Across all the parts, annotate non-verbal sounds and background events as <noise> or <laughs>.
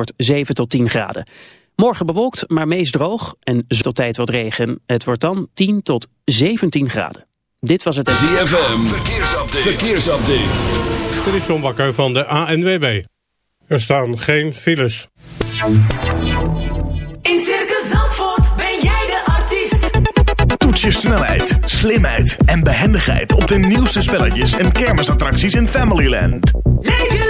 wordt 7 tot 10 graden. Morgen bewolkt, maar meest droog en tot tijd wat regen. Het wordt dan 10 tot 17 graden. Dit was het... ZFM, verkeersupdate. verkeersupdate. Dit is John Bakker van de ANWB. Er staan geen files. In Circus Zandvoort ben jij de artiest. Toets je snelheid, slimheid en behendigheid op de nieuwste spelletjes en kermisattracties in Familyland. Leef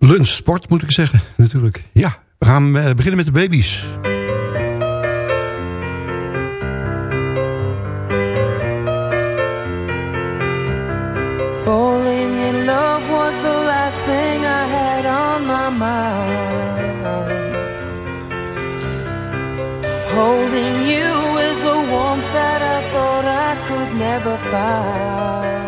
Lunch, sport moet ik zeggen, natuurlijk. Ja, we gaan eh, beginnen met de baby's. Falling in love was the last thing I had on my mind. Holding you is a warmth that I thought I could never find.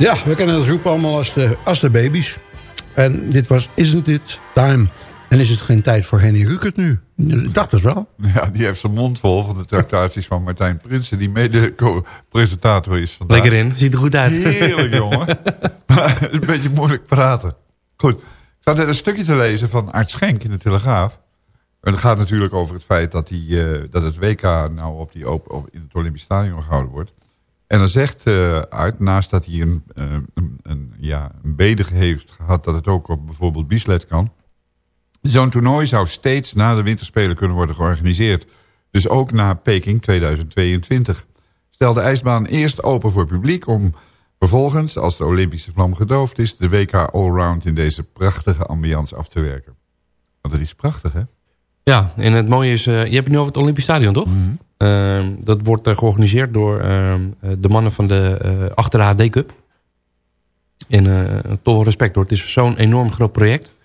Ja, we kennen het groep allemaal als de, als de baby's. En dit was Isn't It Time. En is het geen tijd voor Henny Rukert nu? Ik dacht het wel. Ja, die heeft zijn mond vol van de tractaties van Martijn Prinsen... die mede-presentator is vandaag. Lekker in, ziet er goed uit. Heerlijk, jongen. <laughs> Maar het is een beetje moeilijk praten. Goed, ik zat net een stukje te lezen van Art Schenk in de Telegraaf. En het gaat natuurlijk over het feit dat, die, eh, dat het WK nou op die open, op, in het Olympisch Stadion gehouden wordt. En dan zegt eh Art, naast dat hij een, eh, een, een, ja, een heeft gehad... dat het ook op bijvoorbeeld Bieslet kan... Zo'n toernooi zou steeds na de winterspelen kunnen worden georganiseerd. Dus ook na Peking 2022. Stel de ijsbaan eerst open voor publiek om vervolgens, als de Olympische vlam gedoofd is, de WK Allround in deze prachtige ambiance af te werken. Want dat is prachtig, hè? Ja, en het mooie is, eh, je hebt het nu over het Olympisch Stadion, toch? Ehm, dat wordt eh, georganiseerd door ehm, eh, de mannen van de achter de HD Cup. En toch wel respect hoor. Het is zo'n enorm groot project.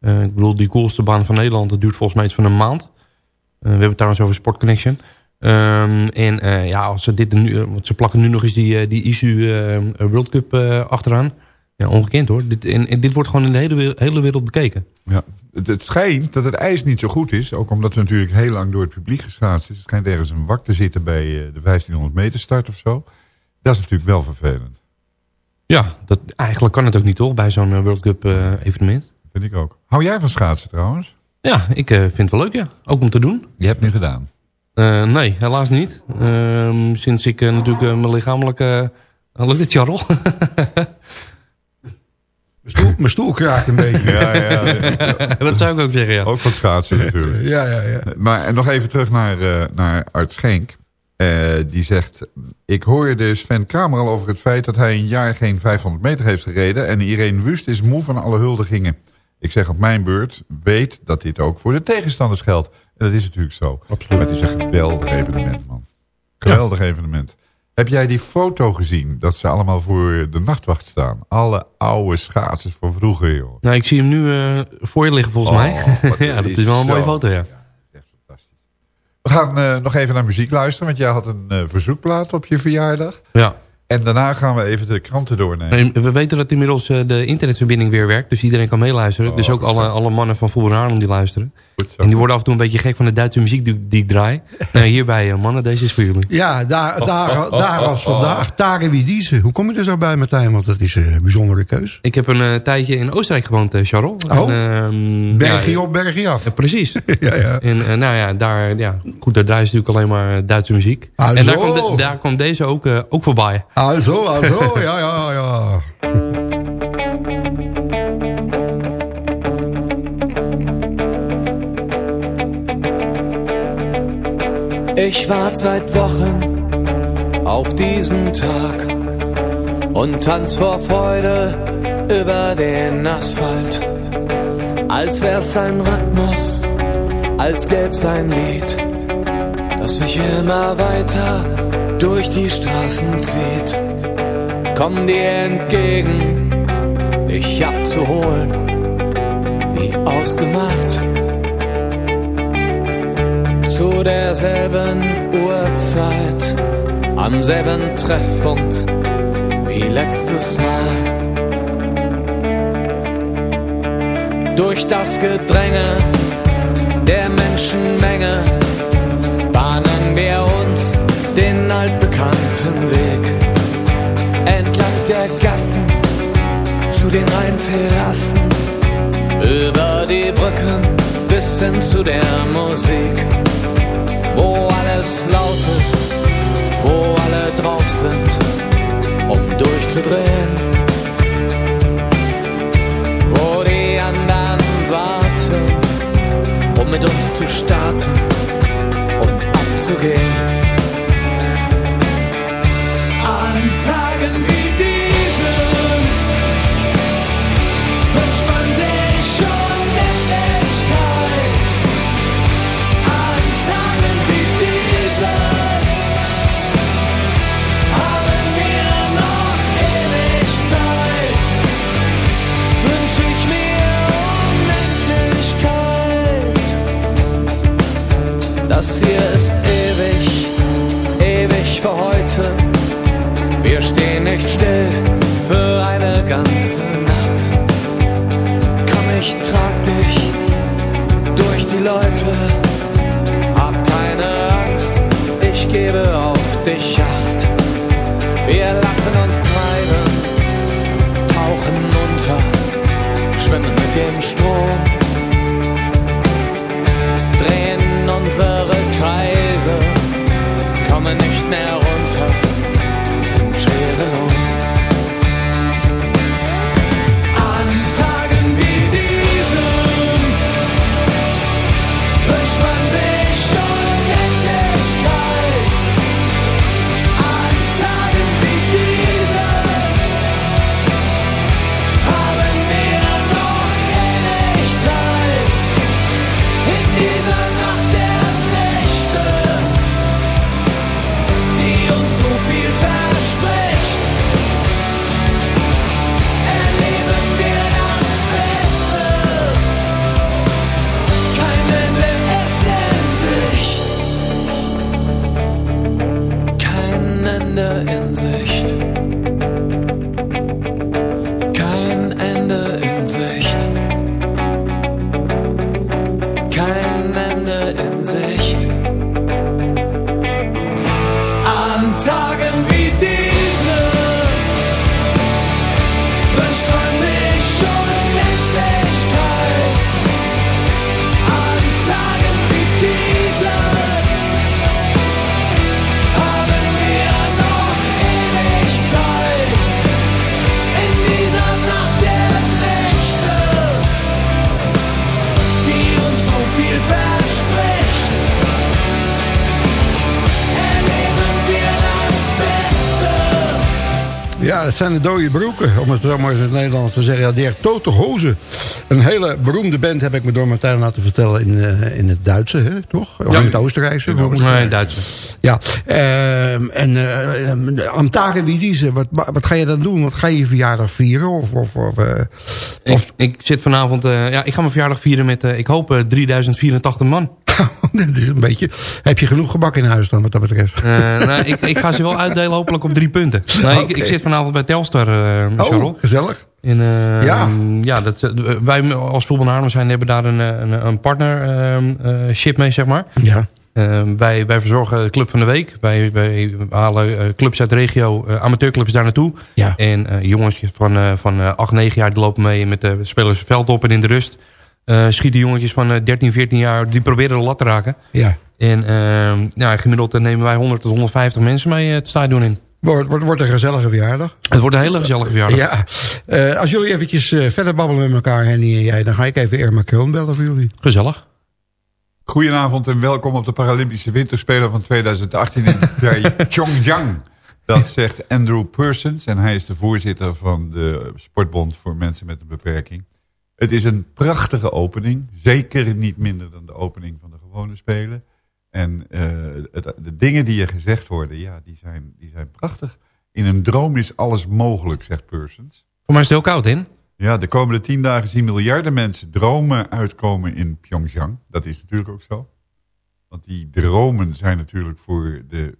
Ik bedoel, die coolste baan van Nederland, dat duurt volgens mij iets van een maand. We hebben het trouwens over Sport Connection. Ehm, en ja, als ze dit nu, want ze plakken nu nog eens die, die ISU World Cup achteraan. Ja, ongekend hoor. Dit, en, en dit wordt gewoon in de hele, wereld- hele wereld bekeken. Ja. Het, het schijnt dat het ijs niet zo goed is. Ook omdat het natuurlijk heel lang door het publiek geschaatst is. Het schijnt ergens een wak te zitten bij eh, de 1500 meter start of zo. Dat is natuurlijk wel vervelend. Ja, dat, eigenlijk kan het ook niet toch, bij zo'n eh, World Cup eh, evenement. Vind ik ook. Hou jij van schaatsen trouwens? Ja, ik vind het wel leuk ja. Ook om te doen. Je hebt het nu gedaan. Nee, helaas niet. Ehm, sinds ik natuurlijk mijn lichamelijke... Uh, het, Charles? Mijn stoel, mijn stoel kraakt een beetje. Ja, ja. <laughs> dat zou ik ook zeggen, ja. Ook van schaatsen natuurlijk. Ja, ja, ja. Maar en nog even terug naar, eh, naar Art Schenk. Eh, die zegt, ik hoorde Sven Kramer al over het feit dat hij een jaar geen 500 meter heeft gereden. En Irene Wust is moe van alle huldigingen. Ik zeg op mijn beurt, weet dat dit ook voor de tegenstanders geldt. En dat is natuurlijk zo. Absoluut. Maar het is een geweldig evenement, man. Geweldig evenement. Heb jij die foto gezien dat ze allemaal voor de nachtwacht staan? Alle oude schaatsers van vroeger, joh. Nou, ik zie hem nu eh, voor je liggen volgens Oh, mij. <laughs> ja, dat is is wel een mooie foto, ja. Echt fantastisch. We gaan eh, nog even naar muziek luisteren, want jij had een eh, verzoekplaat op je verjaardag. Ja. En daarna gaan we even de kranten doornemen. En we weten dat inmiddels de internetverbinding weer werkt. Dus iedereen kan meeluisteren. Oh, dus ook alle, alle mannen van Voetbal Haarlem die luisteren. Goed zo. En die worden af en toe een beetje gek van de Duitse muziek die, die ik draai. nou, hierbij, eh, mannen, deze is voor jullie. Ja, daar, daar, daar als vandaag. Tare Wiedize. Hoe kom je er zo bij, Martijn? Want dat is een bijzondere keus. Ik heb een eh, tijdje in Oostenrijk gewoond, eh, Charles. Oh. En, ehm, Bergje ja, op, bergje af. eh, precies. <laughs> Ja, ja. En eh, nou ja, daar, ja, goed, daar draaien ze natuurlijk alleen maar eh, Duitse muziek. Ah, en daar komt, de- daar komt deze ook, eh, ook voorbij. Ah, zo, ah, zo. Ja, ja, ja. Ich wart seit Wochen auf diesen Tag und tanz vor Freude über den Asphalt. Als wär's ein Rhythmus, als gäb's ein Lied, das mich immer weiter durch die Straßen zieht. Komm dir entgegen, dich abzuholen, wie ausgemacht zu derselben Uhrzeit, am selben Treffpunkt wie letztes Mal. Durch das Gedränge der Menschenmenge bahnen wir uns den altbekannten Weg entlang der Gassen zu den Rheinterrassen, über die Brücken bis hin zu der Musik wo alles laut ist, wo alle drauf sind, um durchzudrehen. Wo die anderen warten, um mit uns zu starten und abzugehen. Unendlichkeit. Das Ja, het zijn de dode broeken, om het zo maar eens in het Nederlands te zeggen. Ja, die Tote Hozen. Een hele beroemde band heb ik me door Martijn laten vertellen in, eh, in het Duitse, hè, toch? Of Ja. in het Oostenrijkse. hoe moet ik Nee, zeggen? Duits. Ja, ehm, en eh, ehm, wie diese, wat, wat ga je dan doen? Wat ga je je verjaardag vieren? Of, of, of, eh, Ik, ik zit vanavond... ja, ik ga mijn verjaardag vieren met, ik hoop, eh, 3084 man. <laughs> dat is een beetje... Heb je genoeg gebak in huis dan, wat dat betreft? Eh, nou, ik, ik ga ze wel uitdelen hopelijk op drie punten. Nee, ik, ik zit vanavond bij Telstar, Charles. oh, gezellig. En, eh, Ja. ja dat, wij als Voetbal zijn hebben daar een, een, een partnership mee, zeg maar. Ja. Eh, wij, wij verzorgen club van de week. Wij, wij halen clubs uit de regio, amateurclubs daar naartoe. Ja. En jongens van, van eh, 8, 9 jaar die lopen mee met de spelers veld op en in de rust. Eh, schieten jongetjes van eh, 13, 14 jaar, die proberen de lat te raken. Ja. En eh, ja, gemiddeld eh, nemen wij 100 tot 150 mensen mee eh, het stadion in. Wordt, wordt, wordt een gezellige verjaardag. Het wordt een hele gezellige verjaardag. Ja. Eh, als jullie eventjes eh, verder babbelen met elkaar, Henny en jij... dan ga ik even Irma Kroon bellen voor jullie. Gezellig. Goedenavond en welkom op de Paralympische Winterspelen van 2018 in <laughs> Pyeongchang. Dat zegt Andrew Persons en hij is de voorzitter van de Sportbond voor mensen met een beperking. Het is een prachtige opening, zeker niet minder dan de opening van de gewone Spelen. En eh, het, de dingen die er gezegd worden, ja, die zijn, die zijn prachtig. In een droom is alles mogelijk, zegt Persons. Voor mij is het heel koud in. Ja, de komende tien dagen zien miljarden mensen dromen uitkomen in Pyeongchang. Dat is natuurlijk ook zo. Want die dromen zijn natuurlijk voor de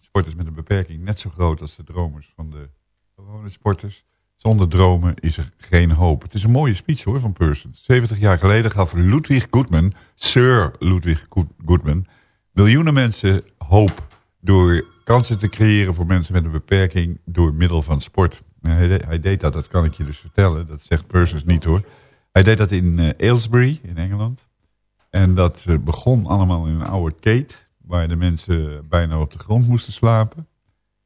sporters met een beperking net zo groot als de dromers van de gewone sporters. Zonder dromen is er geen hoop. Het is een mooie speech hoor van Persons. 70 jaar geleden gaf Ludwig Goodman, Sir Ludwig Good- Goodman, miljoenen mensen hoop door kansen te creëren voor mensen met een beperking door middel van sport. Nou, Hij, de- hij deed dat, dat kan ik je dus vertellen. Dat zegt Persons niet hoor. Hij deed dat in eh, Aylesbury in Engeland. En dat eh, begon allemaal in een oude kate, waar de mensen bijna op de grond moesten slapen.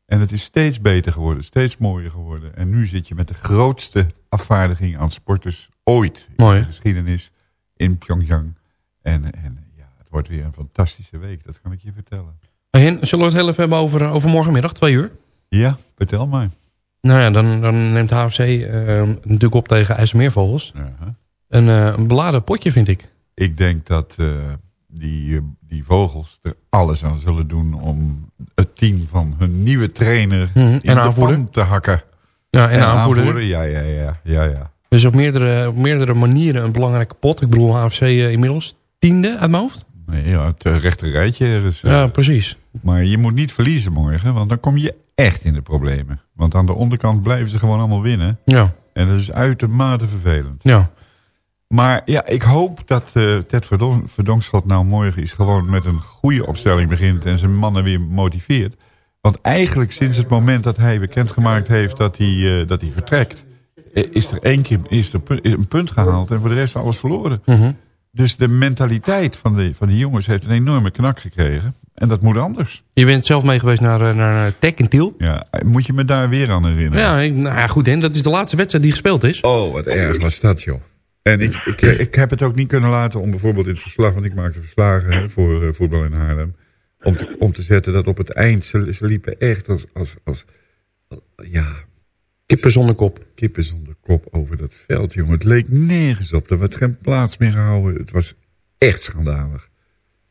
En het is steeds beter geworden, steeds mooier geworden. En nu zit je met de grootste afvaardiging aan sporters ooit Mooi. in de geschiedenis in Pyeongchang. En, en ja, het wordt weer een fantastische week, dat kan ik je vertellen. Hen, zullen we het heel even hebben over, over morgenmiddag, twee uur? Ja, vertel mij. Nou ja, dan, dan neemt HFC eh, natuurlijk op tegen IJsselmeervogels. Ja. Een, eh, een beladen potje, vind ik. Ik denk dat eh, die, eh, die vogels er alles aan zullen doen om het team van hun nieuwe trainer Mhm, in en de aanvoerder. te hakken. Ja, en, aanvoerder. Ja, ja, ja, ja, ja. Dus op meerdere, op meerdere manieren een belangrijke pot. Ik bedoel, HFC eh, inmiddels tiende uit mijn hoofd. Nee, ja, het eh, rechte rijtje. eh, Ja, precies. Maar je moet niet verliezen morgen, want dan kom je echt in de problemen. Want aan de onderkant blijven ze gewoon allemaal winnen. Ja, En dat is uitermate vervelend. ja. Maar ja, ik hoop dat eh, Ted Verdon Verdonkschot nou morgen is gewoon met een goede opstelling begint en zijn mannen weer motiveert. Want eigenlijk sinds het moment dat hij bekendgemaakt heeft dat hij, eh, dat hij vertrekt, eh, is er één keer is er pu- is een punt gehaald en voor de rest alles verloren. Mhm. Dus de mentaliteit van de, van die jongens heeft een enorme knak gekregen. En dat moet anders. Je bent zelf mee geweest naar, naar Tech in Tiel. Ja, moet je me daar weer aan herinneren? Ja, nou ja, goed, Hen, dat is de laatste wedstrijd die gespeeld is. Oh, wat erg was dat, joh. En ik, ik, ik heb het ook niet kunnen laten om bijvoorbeeld in het verslag... want ik maakte verslagen hè, voor eh, voetbal in Haarlem... Om te, om te zetten dat op het eind... ze, ze liepen echt als, als, als, als- ja, Kippen zonder kop. kippen zonder kop over dat veld, jongen. Het leek nergens op. Er werd geen plaats meer gehouden. Het was echt schandalig.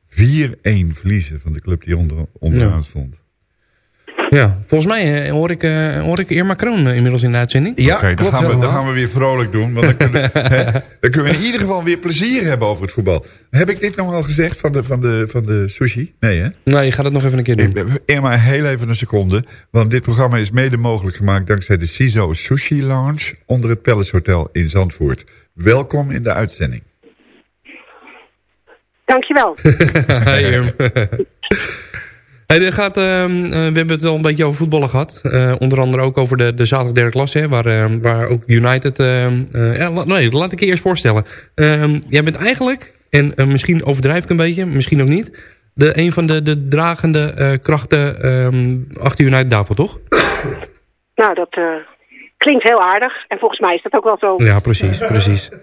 4-1 verliezen van de club die onder, onderaan Ja. stond. Ja, volgens mij eh, hoor, ik, eh, hoor ik Irma Kroon eh, inmiddels in de uitzending. Ja, Oké, dan, gaan we, dan gaan we weer vrolijk doen. Want dan kunnen, <laughs> hè, dan kunnen we in ieder geval weer plezier hebben over het voetbal. Heb ik dit nog al gezegd van de, van de, van de sushi? Nee, hè? Nee, je gaat het nog even een keer doen. Irma, heel even een seconde. Want dit programma is mede mogelijk gemaakt dankzij de CISO Sushi Lounge onder het Palace Hotel in Zandvoort. Welkom in de uitzending. Dankjewel. <laughs> <laughs> Hey, Irm. Hey, er gaat, ehm, eh, we hebben het al een beetje over voetballen gehad. Eh, onder andere ook over de, de zaterdag derde klasse. Hè, waar, ehm, waar ook United... ehm, eh, ja, nee, laat ik je eerst voorstellen. Jij bent eigenlijk, en misschien overdrijf ik een beetje, misschien ook niet... De, een van de, de dragende krachten achter United daarvoor, toch? nou, dat klinkt heel aardig. En volgens mij is dat ook wel zo. Ja, precies, precies. <laughs>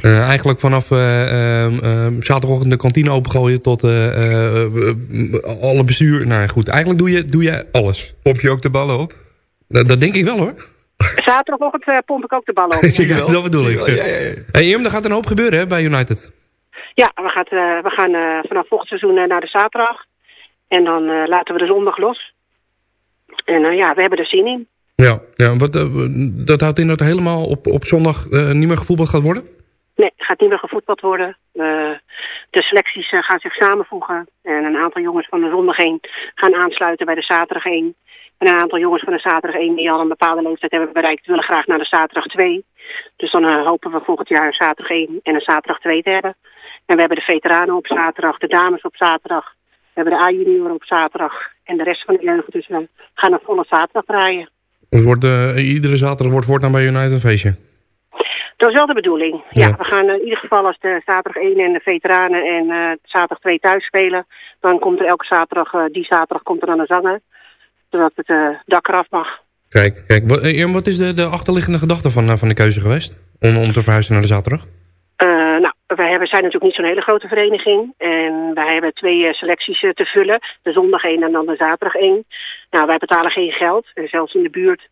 Eh, eigenlijk vanaf eh, ehm, ehm, zaterdagochtend de kantine opengooien tot eh, alle bestuur. Nou goed, eigenlijk doe je, doe je alles. Pomp je ook de ballen op? Dat, dat denk ik wel hoor. <laughs> Zaterdagochtend eh, pomp ik ook de bal over. <laughs> dat bedoel ik. Hey, Irm, er gaat een hoop gebeuren hè, bij United. Ja, we, gaat, eh, we gaan eh, vanaf volgend seizoen naar de zaterdag. En dan eh, laten we de zondag los. En eh, ja, we hebben er zin in. Ja, ja wat, eh, dat houdt in dat helemaal op, op zondag eh, niet meer gevoetbald gaat worden? Nee, gaat niet meer gevoetbald worden. Eh, de selecties gaan zich samenvoegen. En een aantal jongens van de zondag 1 gaan aansluiten bij de zaterdag 1. En een aantal jongens van de zaterdag 1 die al een bepaalde leeftijd hebben bereikt... willen graag naar de zaterdag 2. Dus dan hopen we volgend jaar een zaterdag 1 en een zaterdag 2 te hebben. En we hebben de veteranen op zaterdag, de dames op zaterdag. We hebben de A-junioren op zaterdag en de rest van de jeugd. Dus we gaan een volle zaterdag draaien. Het wordt, eh, iedere zaterdag wordt voortaan bij United een feestje. Dat is wel de bedoeling. Ja, Ja. we gaan eh, in ieder geval als de zaterdag 1 en de veteranen en eh, zaterdag 2 thuis spelen. Dan komt er elke zaterdag, die zaterdag komt er dan een zanger. Zodat het dak eraf mag. Kijk, kijk wat, wat is de, de achterliggende gedachte van, van de keuze geweest? Om, om te verhuizen naar de zaterdag? Nou, wij hebben, zijn natuurlijk niet zo'n hele grote vereniging. En wij hebben twee selecties te vullen. De zondag 1 en dan de zaterdag 1. Nou, wij betalen geen geld. En zelfs in de buurt,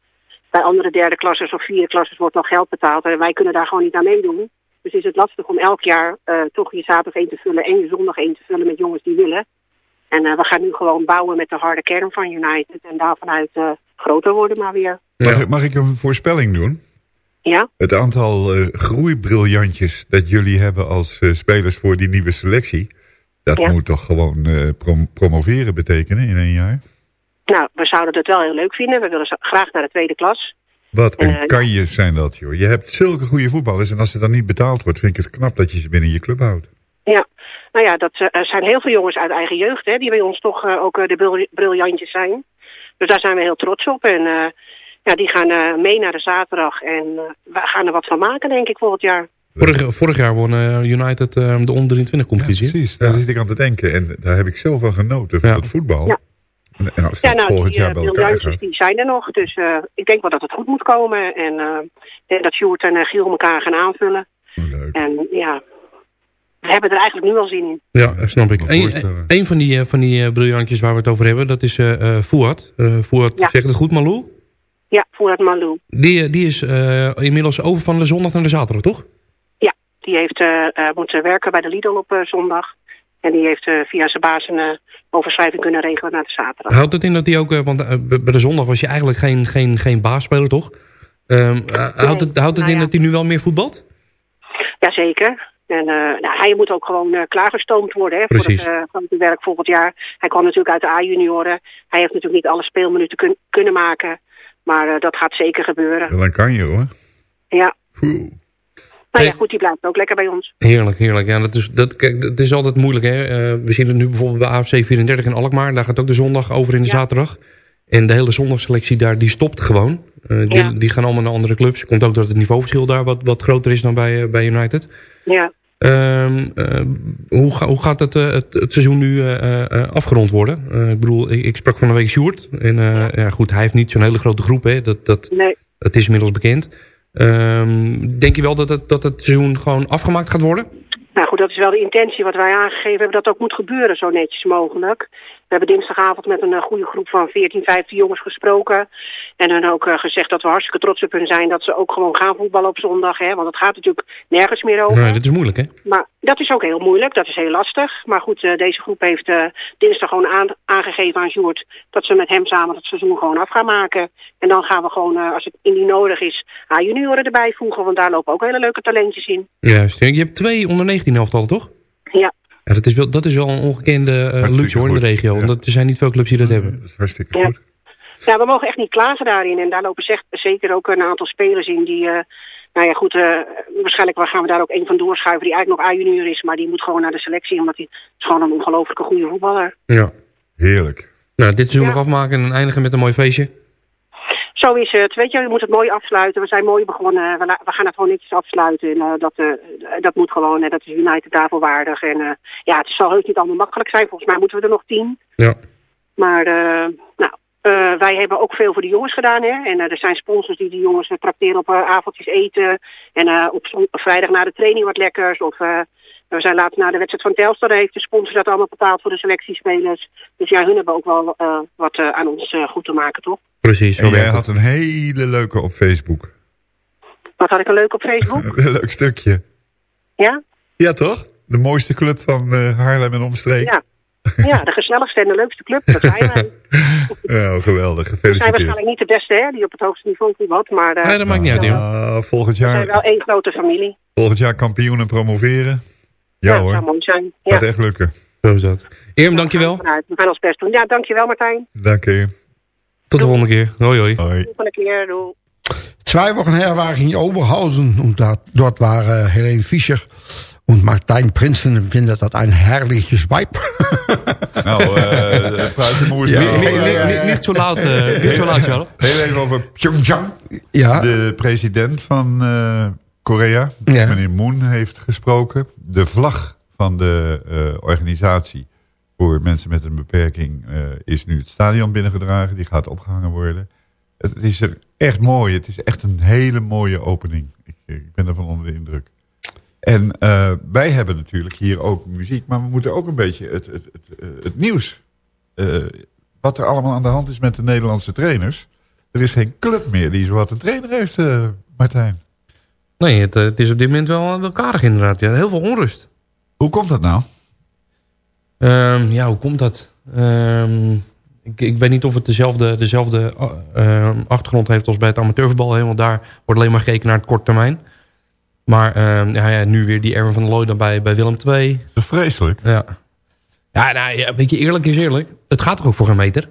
bij andere derde klasses of vierde klasses wordt nog geld betaald. En wij kunnen daar gewoon niet aan meedoen. Dus is het lastig om elk jaar eh, toch je zaterdag 1 te vullen en je zondag 1 te vullen met jongens die willen. En eh, we gaan nu gewoon bouwen met de harde kern van United. En daar vanuit eh, groter worden maar weer. Mag, ik- mag ik een voorspelling doen? Ja? Het aantal eh, groeibriljantjes dat jullie hebben als eh, spelers voor die nieuwe selectie... dat Ja. moet toch gewoon eh, prom- promoveren betekenen in één jaar? Nou, we zouden het wel heel leuk vinden. We willen zo- graag naar de tweede klas. Wat Eh, een kanjes zijn dat, joh. Je hebt zulke goede voetballers en als het dan niet betaald wordt... vind ik het knap dat je ze binnen je club houdt. Ja, nou ja, dat eh, er zijn heel veel jongens uit eigen jeugd, hè, die bij ons toch eh, ook eh, de bril- briljantjes zijn. Dus daar zijn we heel trots op. En eh, ja, die gaan eh, mee naar de zaterdag. En eh, we gaan er wat van maken, denk ik, volgend jaar. Vorig, vorig jaar won eh, United eh, de onder 23 competitie. Precies, daar zit ik aan te denken. En daar heb ik zo van genoten van het voetbal. Ja. En- En als Ja, dat nou, volgend die jaar eh, bij elkaar briljantjes gaat... die zijn er nog. Dus eh, ik denk wel dat het goed moet komen. En eh, dat Sjoerd en Giel elkaar gaan aanvullen. En ja, we hebben er eigenlijk nu al zin in. Ja, dat snap ik. me Een, van die, van die briljantjes waar we het over hebben, dat is eh eh Fouad. Eh Fouad, Ja. zeg het goed, Malou? Ja, voor het Malou. Die, die is eh, inmiddels over van de zondag naar de zaterdag, toch? Ja, die heeft moeten werken bij de Lidl op zondag. En die heeft eh, via zijn baas een eh, overschrijving kunnen regelen naar de zaterdag. Houdt het in dat hij ook, eh, want eh, bij de zondag was je eigenlijk geen, geen, geen baasspeler, toch? Ehm, eh, houdt het, houdt het nou in ja. dat hij nu wel meer voetbalt? Jazeker. En eh, nou, hij moet ook gewoon eh, klaargestoomd worden hè, voor Precies. het eh, grote werk volgend jaar. Hij kwam natuurlijk uit de A-junioren. Hij heeft natuurlijk niet alle speelminuten kun- kunnen maken. Maar eh, dat gaat zeker gebeuren. Ja, dan kan je, hoor. Ja. Poeh. Nou ja, goed, die blijft ook lekker bij ons. Heerlijk, heerlijk. Ja, dat is, dat, kijk, dat is altijd moeilijk. Hè? Eh, we zien het nu bijvoorbeeld bij AFC 34 in Alkmaar. Daar gaat ook de zondag over in de zaterdag. En de hele zondagselectie daar, die stopt gewoon. Eh, die, Ja. die gaan allemaal naar andere clubs. Komt ook dat het niveauverschil daar wat, wat groter is dan bij, eh, bij United. Ja. Ehm, eh, hoe, ga- hoe gaat het, het, het seizoen nu afgerond worden? Ik bedoel, ik, ik sprak van een week Sjoerd. En ja, goed, hij heeft niet zo'n hele grote groep. Hè? Dat, dat, Nee. dat is inmiddels bekend. Ehm, denk je wel dat het, dat het seizoen gewoon afgemaakt gaat worden? Nou goed, dat is wel de intentie wat wij aangegeven hebben, dat ook moet gebeuren zo netjes mogelijk. We hebben dinsdagavond met een eh, goede groep van 14, 15 jongens gesproken. En dan ook eh, gezegd dat we hartstikke trots op hun zijn dat ze ook gewoon gaan voetballen op zondag. Hè? Want het gaat natuurlijk nergens meer over. Nee, dat is moeilijk, hè? Maar dat is ook heel moeilijk, dat is heel lastig. Maar goed, eh, deze groep heeft dinsdag gewoon aan, aangegeven aan Sjoerd... dat ze met hem samen het seizoen gewoon af gaan maken. En dan gaan we gewoon, als het indien nodig is, A-junioren erbij voegen. Want daar lopen ook hele leuke talentjes in. Juist. Je hebt twee onder 19 elftallen, toch? Ja. Ja, dat, is wel, dat is wel een ongekende uh, luxe hoor, in de regio. Want er zijn niet veel clubs die dat hebben. Dat is hartstikke Ja. goed. Ja, we mogen echt niet klagen daarin. En daar lopen zeker ook een aantal spelers in die... eh, nou ja, goed, eh, waarschijnlijk gaan we daar ook één van doorschuiven die eigenlijk nog A-junior is. Maar die moet gewoon naar de selectie, omdat hij is gewoon een ongelooflijke goede voetballer. Ja. Heerlijk. Nou, dit seizoen nog afmaken en eindigen met een mooi feestje. Zo is het. Weet je, je moet het mooi afsluiten. We zijn mooi begonnen. We, gaan het gewoon netjes afsluiten. En eh, dat, eh, dat moet gewoon. En dat is United daarvoor waardig. En eh, ja, het zal heus niet allemaal makkelijk zijn. Volgens mij moeten we er nog tien. Ja. Maar nou, wij hebben ook veel voor de jongens gedaan. Hè? En er zijn sponsors die de jongens trakteren op avondjes eten. En op zon- vrijdag na de training wat lekkers. Of we zijn laatst na de wedstrijd van Telstar. Heeft de sponsor dat allemaal betaald voor de selectiespelers. Dus ja, hun hebben ook wel eh, wat eh, aan ons eh, goed te maken, toch? Precies, En jij had een hele leuke op Facebook. Wat had ik een leuk op Facebook? <laughs> Een leuk stukje. Ja? Ja, toch? De mooiste club van eh, Haarlem en omstreek. Ja. Ja, de gezelligste en de leukste club, dat zijn wij. <laughs> Ja, geweldig. We zijn Gefeliciteerd. waarschijnlijk niet de beste, hè, die op het hoogste niveau voetbalt. Maar eh, Nee, dat maakt niet uit, joh. Ah, volgend we zijn wel jaar, één grote familie. volgend jaar kampioen en promoveren. Ja, dat hoor. zou mooi zijn. Ja. Gaat echt lukken. Zo is dat. Eerm, dankjewel. We gaan ons best doen. Ja, dankjewel Martijn. Dank je. Tot de volgende keer. Hoi, hoi. Hoi. Volgende keer. Doei. Zwei Wochen her war ich in Oberhausen und da, dort war äh, Helene Fischer und Martijn Prinsen findet das ein herrliches <laughs> Weib. Nou, eh moers Ja. wel. Niet- niet- zo laat, eh, niet zo laat, <laughs> Charles. Heel even over Pyeongchang. ja, De president van eh, Korea, Ja. meneer Moon, heeft gesproken. De vlag van de eh, organisatie voor mensen met een beperking eh, is nu het stadion binnengedragen. Die gaat opgehangen worden. Het is er echt mooi. Het is echt een hele mooie opening. Ik, ik ben ervan onder de indruk. En eh, wij hebben natuurlijk hier ook muziek, maar we moeten ook een beetje het, het, het, eh, het nieuws. eh, wat er allemaal aan de hand is met de Nederlandse trainers. Er is geen club meer die zowat een trainer heeft, eh, Martijn. Nee, het, eh, het is op dit moment wel, wel karig inderdaad. Ja. Heel veel onrust. Hoe komt dat nou? Ehm, ja, hoe komt dat? Ehm, ik, ik weet niet of het dezelfde, dezelfde eh, achtergrond heeft als bij het amateurvoetbal. Want daar wordt alleen maar gekeken naar het kort termijn. Maar ehm, ja, ja, nu weer die Erwin van der Looy dan bij, bij Willem II. Dat is vreselijk. Ja, ja, nou, ja, weet je, eerlijk is eerlijk. Het gaat toch ook voor geen meter?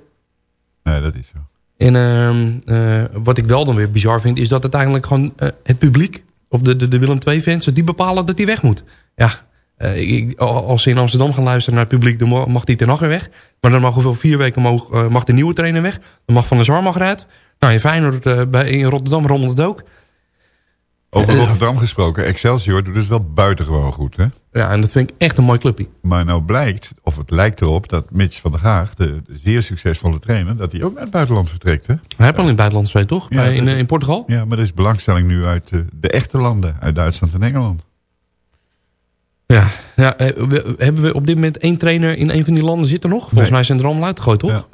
Nee, dat is zo. En ehm, eh, wat ik wel dan weer bizar vind... is dat uiteindelijk gewoon het publiek... of de, de, de Willem II-fans... die bepalen dat die weg moet. Ja, eh, ik, als ze in Amsterdam gaan luisteren naar het publiek... dan mag die ten weer weg. Maar dan mag hoeveel vier weken mag, eh, mag de nieuwe trainer weg. Dan mag Van der Zar mag eruit. Nou, in Feyenoord, eh, bij, in Rotterdam rommelt het ook. Over Rotterdam gesproken. Excelsior doet dus wel buitengewoon goed, hè? Ja, en dat vind ik echt een mooi clubje. Maar nou blijkt, of het lijkt erop, dat Mitch van der Gaag, de, de zeer succesvolle trainer, dat hij ook naar het buitenland vertrekt, hè? Hij heeft al in het buitenland gezeten, toch? Ja, Bij- in, dat- eh, in Portugal? Ja, maar er is belangstelling nu uit eh, de echte landen, uit Duitsland en Engeland. Ja, ja eh, we- hebben we op dit moment één trainer in een van die landen zitten nog? Volgens Nee. mij zijn er allemaal uitgegooid, toch? Ja.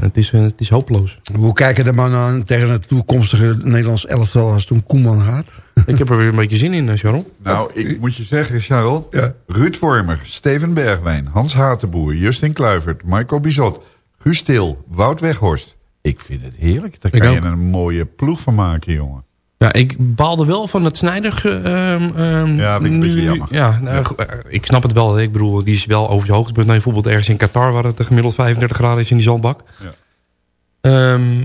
Ja, het, is, eh, het is hopeloos. hoe kijken de mannen aan tegen het toekomstige Nederlands elftal als het om Koeman gaat? <laughs> Ik heb er weer een beetje zin in, eh, Sharon. Nou, ik moet je zeggen, Charles, Ja. Ruud Vormer, Steven Bergwijn, Hans Hatenboer, Justin Kluivert, Michael Bizot, Guus Til, Wout Weghorst. Ik vind het heerlijk. Daar Ik kan je een mooie ploeg van maken, jongen. Ja, ik baalde wel van het Snijder. ehm, ehm, Ja, vind ik een nu- jammer. Ja, nou, eh, ik snap het wel. Ik bedoel, die is wel over zijn hoogtepunt. Nee, bijvoorbeeld ergens in Qatar, waar het gemiddeld 35 graden is in die zandbak. Ja. Ehm,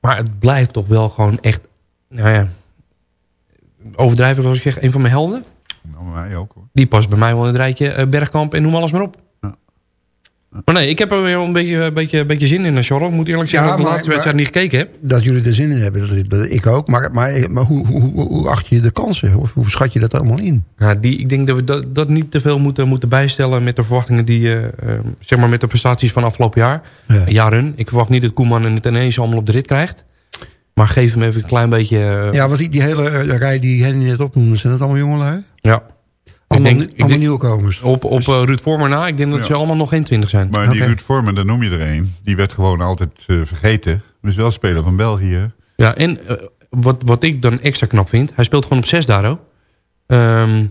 maar het blijft toch wel gewoon echt, nou ja, overdrijven als ik zeg, een van mijn helden. Nou, mij ook, hoor. Die past bij mij wel in het rijtje eh, Bergkamp en noem alles maar op. Maar nee, ik heb er weer een beetje, een beetje, een beetje zin in, Charles. Ik moet eerlijk zeggen Ja, dat ik de laatste wedstrijd niet gekeken heb. Dat jullie er zin in hebben, dat, ik ook. Maar, maar, maar hoe, hoe, hoe, hoe acht je de kansen? Of hoe schat je dat allemaal in? Ja, die, ik denk dat we dat, dat niet te veel moeten, moeten bijstellen met de verwachtingen die, eh, eh, zeg maar met de prestaties van afgelopen jaar. Ja. Jaren. Ik verwacht niet dat Koeman het ineens allemaal op de rit krijgt. Maar geef hem even een klein beetje, eh, Ja, want die, die hele eh, rij die Henny net opnoemde, zijn dat allemaal jongelui? ja. Allemaal, denk- nie- ik allemaal denk- nieuwkomers. Op, op eh, Ruud Vormer na, ik denk dat Ja. ze allemaal nog geen 20 zijn. Maar die. Ruud Vormen, daar noem je er een. Die werd gewoon altijd eh, vergeten. Dus wel speler van België. Ja, en eh, wat, wat ik dan extra knap vind, hij speelt gewoon op 6 daar ook. Ehm,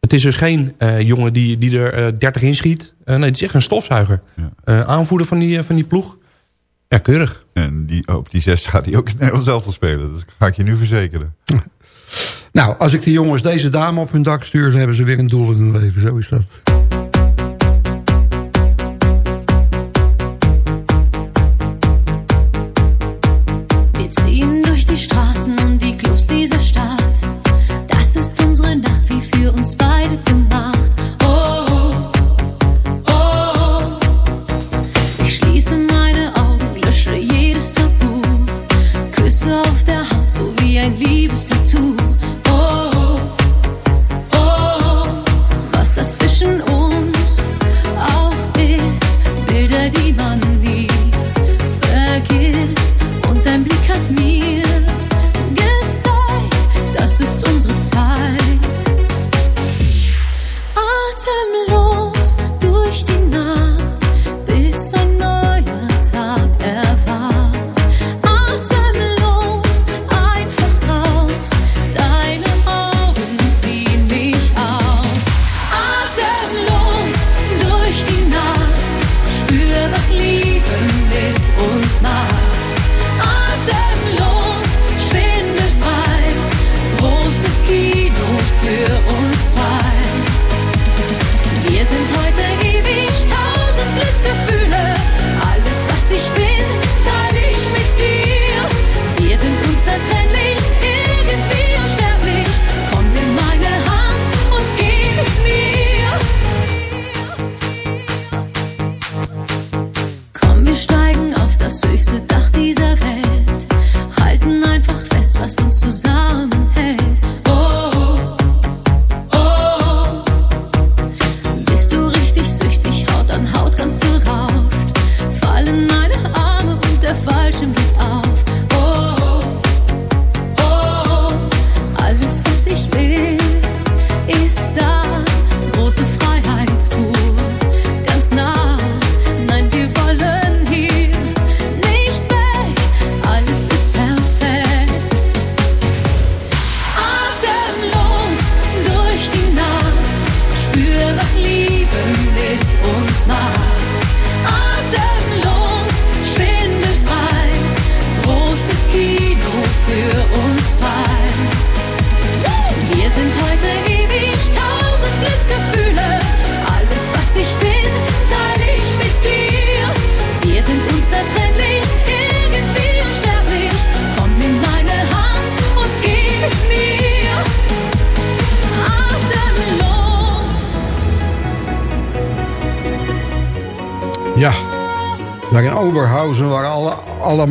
het is dus geen eh, jongen die, die er eh 30 inschiet. Eh nee, het is echt een stofzuiger. Ja. Eh, aanvoerder van die, van die ploeg. Ja, keurig. En die, op die zes gaat hij ook in het Nederlands elftal spelen. Dat ga ik je nu verzekeren. <laughs> Nou, als ik die jongens deze dame op hun dak stuur... dan hebben ze weer een doel in hun leven. Zo is dat.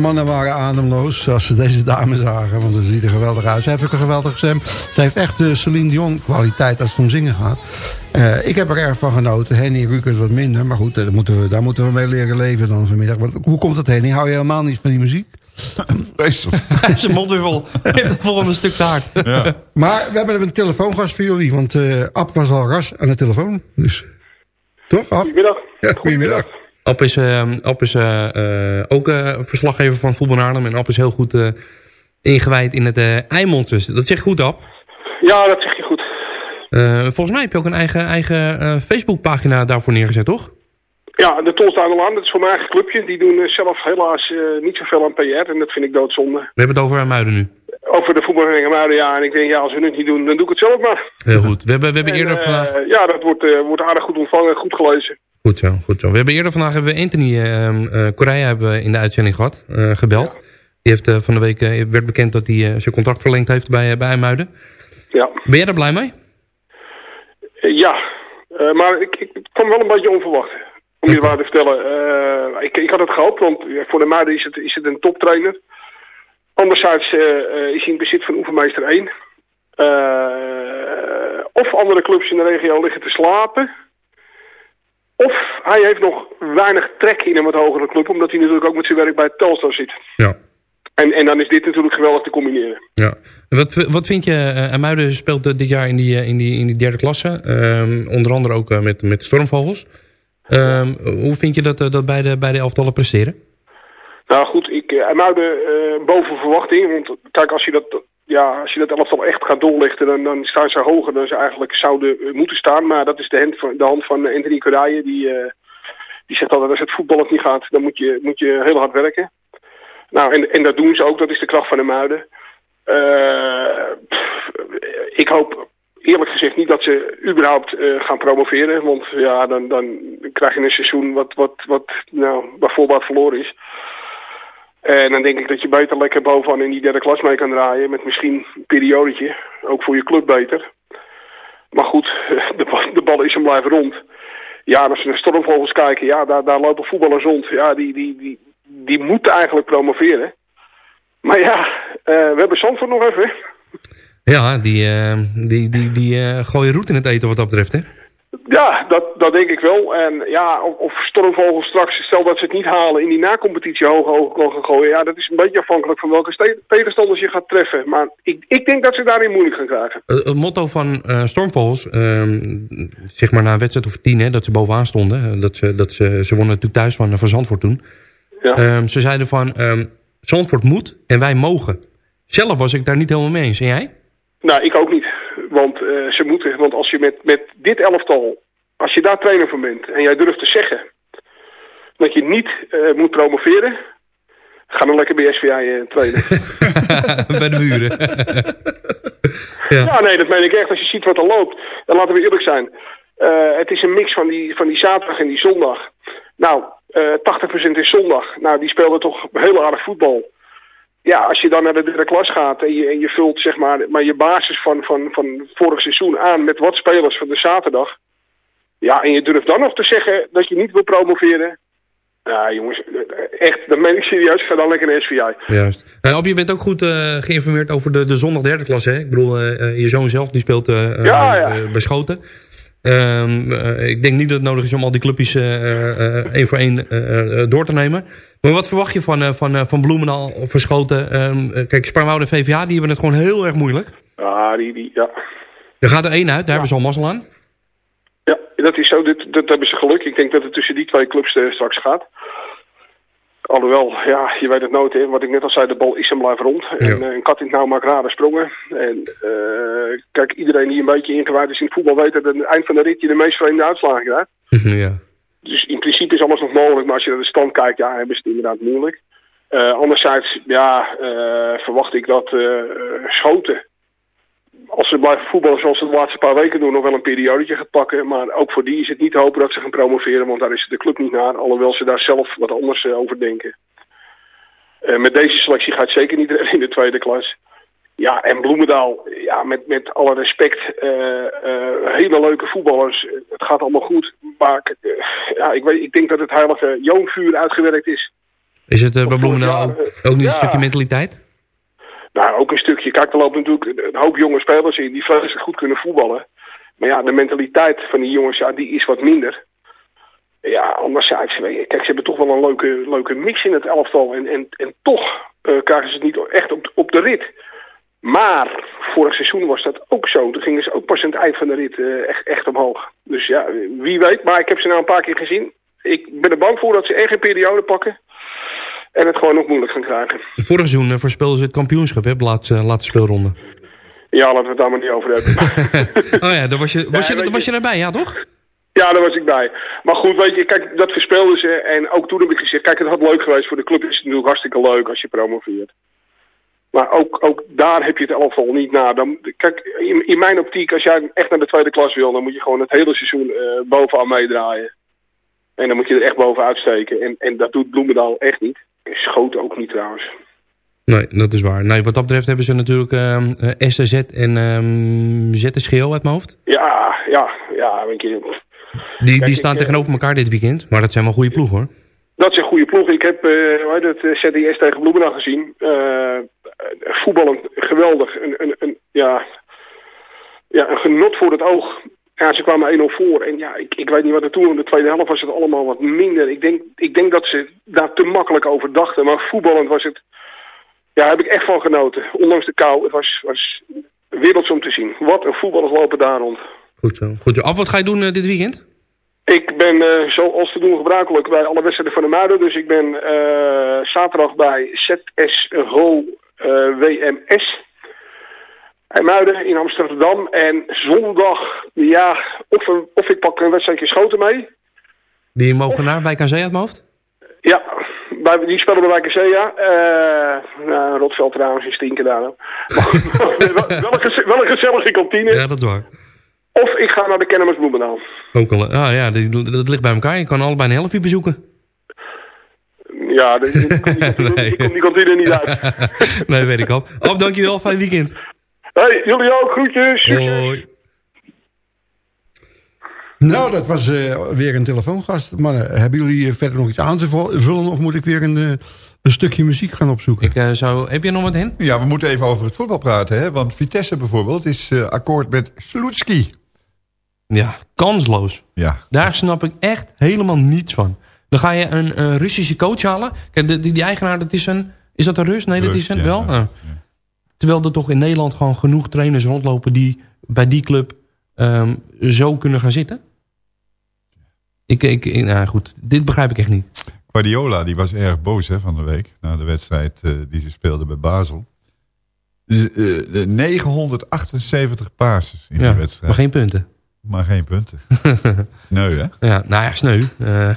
Mannen waren ademloos als ze deze dame zagen. Want ze ziet er geweldig uit. Ze heeft ook een geweldige stem. Ze heeft echt de Celine Dion kwaliteit als het om zingen gaat. Eh, ik heb er erg van genoten. Henny Rukers wat minder. Maar goed, eh, daar moeten, we, daar moeten we mee leren leven dan vanmiddag. Want hoe komt het Henny? Hou je helemaal niet van die muziek? Zijn mond weer vol. Het volgende stuk taart. Maar we hebben een telefoongast voor jullie. Want eh Ab was al ras aan de telefoon. Dus, toch Ab? Goedemiddag. Ja, goedemiddag. App is, eh, App is eh, eh, ook verslaggever van Voetbal Haarlem. En App is heel goed ingewijd in het eh Eimondjes. Dat zeg je goed, App. Ja, dat zeg je goed. Volgens mij heb je ook een eigen, eigen Facebookpagina daarvoor neergezet, toch? Ja, de Tolstaanland, dat is voor mijn eigen clubje. Die doen zelf helaas eh, niet zoveel aan PR en dat vind ik doodzonde. We hebben het over Muiden nu. Over de voetbalvereniging Muiden, ja. En ik denk, ja, als we het niet doen, dan doe ik het zelf maar. Heel goed. We hebben, we hebben En, eerder vandaag... ja, dat wordt, wordt aardig goed ontvangen, goed gelezen. Goed zo, goed zo. We hebben eerder vandaag hebben we Anthony ehm, eh Correa hebben in de uitzending gehad, eh, gebeld. Die heeft eh, van de week werd bekend dat hij zijn contract verlengd heeft bij, bij IJmuiden. Ja, Ben jij daar blij mee? Ja. Maar ik, ik, het kwam wel een beetje onverwacht. Om je waar te vertellen. Ik, ik had het gehoopt, want voor de Muiden is het, is het een toptrainer. Anderzijds is hij in bezit van oefenmeester 1. Eh, of andere clubs in de regio liggen te slapen. Of hij heeft nog weinig trek in een wat hogere club, omdat hij natuurlijk ook met zijn werk bij Telstar zit. Ja. En, en dan is dit natuurlijk geweldig te combineren. Ja. Wat, wat vind je, uh, Muiden speelt eh, dit jaar in die, eh, in die, in die derde klasse. Ehm, onder andere ook eh, met, met Stormvogels. Ehm, hoe vind je dat, eh, dat beide, beide elftallen presteren? Nou goed, ik, uh, Muiden eh, boven verwachting. Want kijk, als je dat, ja, als je dat elftal echt gaat doorlichten, dan, dan staan ze hoger dan ze eigenlijk zouden eh, moeten staan. Maar dat is de hand van, de hand van Anthony Cordaille. Die, eh, die zegt altijd, als het voetballend niet gaat, dan moet je, moet je heel hard werken. Nou, en, en dat doen ze ook. Dat is de kracht van de Muiden. Eh, ik hoop eerlijk gezegd niet dat ze überhaupt eh, gaan promoveren. Want ja, dan, dan krijg je een seizoen wat, wat, wat nou, bijvoorbeeld verloren is. En dan denk ik dat je beter lekker bovenaan in die derde klas mee kan draaien. Met misschien een periodetje. Ook voor je club beter. Maar goed, <laughs> de, de bal is en blijft rond. Ja, als we naar Stormvogels kijken, ja, daar, daar lopen voetballers rond. Ja, die, die, die, die moeten eigenlijk promoveren. Maar ja, eh, we hebben Zandvoort nog even. Ja, die, eh, die, die, die eh, gooien roet in het eten wat dat betreft, hè? Ja, dat, dat denk ik wel. En ja, of, of Stormvogels straks, stel dat ze het niet halen, in die nacompetitie hoog hoog kan gaan gooien. Ja, dat is een beetje afhankelijk van welke tegenstanders je gaat treffen. Maar ik, ik denk dat ze daarin moeilijk gaan krijgen. Het motto van eh, Stormvogels, ehm, zeg maar na een wedstrijd of tien, hè, dat ze bovenaan stonden. Dat ze, dat ze, ze wonnen natuurlijk thuis van, van Zandvoort toen. Ja. Ehm, ze zeiden van, ehm, Zandvoort moet en wij mogen. Zelf was ik daar niet helemaal mee eens. En jij? Nou, ik ook niet. Want eh, ze moeten, want als je met, met dit elftal, als je daar trainer van bent en jij durft te zeggen dat je niet eh, moet promoveren, ga dan lekker bij SVI eh, trainen. <laughs> Bij de buren. <laughs> Ja. nee, dat meen ik echt. Als je ziet wat er loopt. En laten we eerlijk zijn. Eh, het is een mix van die, van die zaterdag en die zondag. Nou, eh 80% is zondag. Nou, die speelden toch heel aardig voetbal. Ja, als je dan naar de derde klas gaat en je, en je vult zeg maar, maar je basis van, van, van vorig seizoen aan met wat spelers van de zaterdag. Ja, en je durft dan nog te zeggen dat je niet wil promoveren. Ja, jongens, echt, dan meen ik serieus. Ga dan lekker naar SVI. Juist. Uh, Ab, je bent ook goed eh, geïnformeerd over de, de zondag derde klasse. Hè? Ik bedoel, eh, je zoon zelf die speelt Ja, ja. eh, bij Schoten. Ik denk niet dat het nodig is om al die clubjes één voor één door te nemen. Maar wat verwacht je van, eh, van, eh, van Bloemendaal of van Schoten? Ehm, eh, kijk, Sparwoude en VVA die hebben het gewoon heel erg moeilijk. Ja, die, die, ja. Er gaat er één uit, daar hebben ze al mazzel aan. Ja, dat is zo. Dit, dat hebben ze geluk. Ik denk dat het tussen die twee clubs eh, straks gaat. Alhoewel, ja, je weet het nooit. Hè. Wat ik net al zei, de bal is en blijft rond. En eh, een kat in het nauw maakt rare sprongen. En eh, kijk, iedereen die een beetje ingewijd is in het voetbal weet dat aan het eind van de rit je de meest vreemde uitslagen krijgt. <laughs> ja. Dus in principe is alles nog mogelijk. Maar als je naar de stand kijkt, ja, hebben ze het inderdaad moeilijk. Eh anderzijds, ja, eh, verwacht ik dat eh, Schoten als ze blijven voetballen zoals ze de laatste paar weken doen, nog wel een periodetje gaat pakken. Maar ook voor die is het niet hopen dat ze gaan promoveren, want daar is de club niet naar. Alhoewel ze daar zelf wat anders over denken. Met deze selectie gaat zeker niet <laughs> in de tweede klas. Ja, en Bloemendaal, ja, met, met alle respect, eh, eh, hele leuke voetballers. Het gaat allemaal goed. Maar eh, ja, ik, weet, ik denk dat het heilige joonvuur uitgewerkt is. Is het bij Bloemendaal ook, ook niet Ja. een stukje mentaliteit? Nou, ook een stukje. Kijk, er loopt natuurlijk een hoop jonge spelers in die vreselijk goed kunnen voetballen. Maar ja, de mentaliteit van die jongens, ja, die is wat minder. Ja, anderzijds, kijk, ze hebben toch wel een leuke, leuke mix in het elftal. En, en, en toch krijgen ze het niet echt op, op de rit. Maar vorig seizoen was dat ook zo. Toen gingen ze ook pas aan het eind van de rit eh, echt, echt omhoog. Dus ja, wie weet. Maar ik heb ze nou een paar keer gezien. Ik ben er bang voor dat ze echt een periode pakken. En het gewoon nog moeilijk gaan krijgen. Vorig seizoen uh, voorspelden ze het kampioenschap, hè, de laatste, uh, laatste speelronde. Ja, laten we het daar maar niet over hebben. <laughs> oh ja, daar was je, was, je, daar was je erbij, ja toch? Ja, daar was ik bij. Maar goed, weet je, kijk, dat verspeelden ze. En ook toen heb ik gezegd, kijk, het had leuk geweest voor de club. is het natuurlijk hartstikke leuk als je promoveert. Maar ook, ook daar heb je het elftal niet na. Dan, kijk, in, in mijn optiek, als jij echt naar de tweede klas wil... dan moet je gewoon het hele seizoen uh, bovenaan meedraaien. En dan moet je er echt bovenuit steken. En, en dat doet Bloemendaal echt niet. En Schoot ook niet trouwens. Nee, dat is waar. Nee, wat dat betreft hebben ze natuurlijk uh, STZ en um, ZSGO uit mijn hoofd. Ja, ja, ja. Weet je, die, Kijk, die staan ik, tegenover elkaar dit weekend, maar dat zijn wel goede ploegen hoor. Dat zijn goede ploegen. Ik heb uh, het ZDS tegen Bloemendaal gezien. Uh, voetballen geweldig. Een, een, een, ja, ja, een genot voor het oog. Ja, ze kwamen 1-0 voor. En ja, ik, ik weet niet wat er toen in de tweede helft was het allemaal wat minder. Ik denk, ik denk dat ze daar te makkelijk over dachten. Maar voetballend was het Ja, heb ik echt van genoten. Ondanks de kou, het was, was werelds om te zien. Wat een voetballers lopen daar rond. Goed zo. Goed zo. Ab, wat ga je doen eh, dit weekend? Ik ben eh, zoals te doen gebruikelijk bij alle wedstrijden van de Muiden. Dus ik ben eh, zaterdag bij ZSHO eh, WMS. In Muiden in Amsterdam. En zondag, ja, of, een- of ik pak een wedstrijdje schoten mee. Die mogen naar Wijk aan Zee uit mijn hoofd? Ja, bij, die spelen bij Wijk Zee, Eh nou, Rotveld trouwens, in Stinken daar. ook. Maar <laughs> wel, wel, een geze- wel een gezellige kantine. Ja, dat is waar. Of ik ga naar de Kennemers Bloemendaal. Ook al, ah, ja, die- dat ligt bij elkaar. Je kan allebei een helftje bezoeken. Ja, de, ik, kom die ik kom die kantine niet uit. <laughs> nee, weet ik al. Ab, dankjewel. Fijn weekend. Hey, jullie ook, groetjes. Hoi. Nou, dat was eh, weer een telefoongast. Mannen, hebben jullie eh, verder nog iets aan te vullen... of moet ik weer een, eh, een stukje muziek gaan opzoeken? Ik, eh, zou, heb je nog wat in? Ja, we moeten even over het voetbal praten. Hè? Want Vitesse bijvoorbeeld is eh, akkoord met Slutski. Ja, kansloos. Ja. Daar snap ik echt helemaal niets van. Dan ga je een, een Russische coach halen. Kijk, die, die, die eigenaar, dat is een... Is dat een Rus? Nee, dat is een... ja, wel? ja, Ah. Terwijl er toch in Nederland gewoon genoeg trainers rondlopen... die bij die club ehm, zo kunnen gaan zitten. Ik, ik, nou goed, dit begrijp ik echt niet. Guardiola die was erg boos hè, van de week. Na de wedstrijd eh, die ze speelden bij Basel. Dus, eh, de 978 passes in Ja, de wedstrijd. maar geen punten. Maar geen punten. <laughs> Sneu hè? Ja, nou ja, sneu. Eh,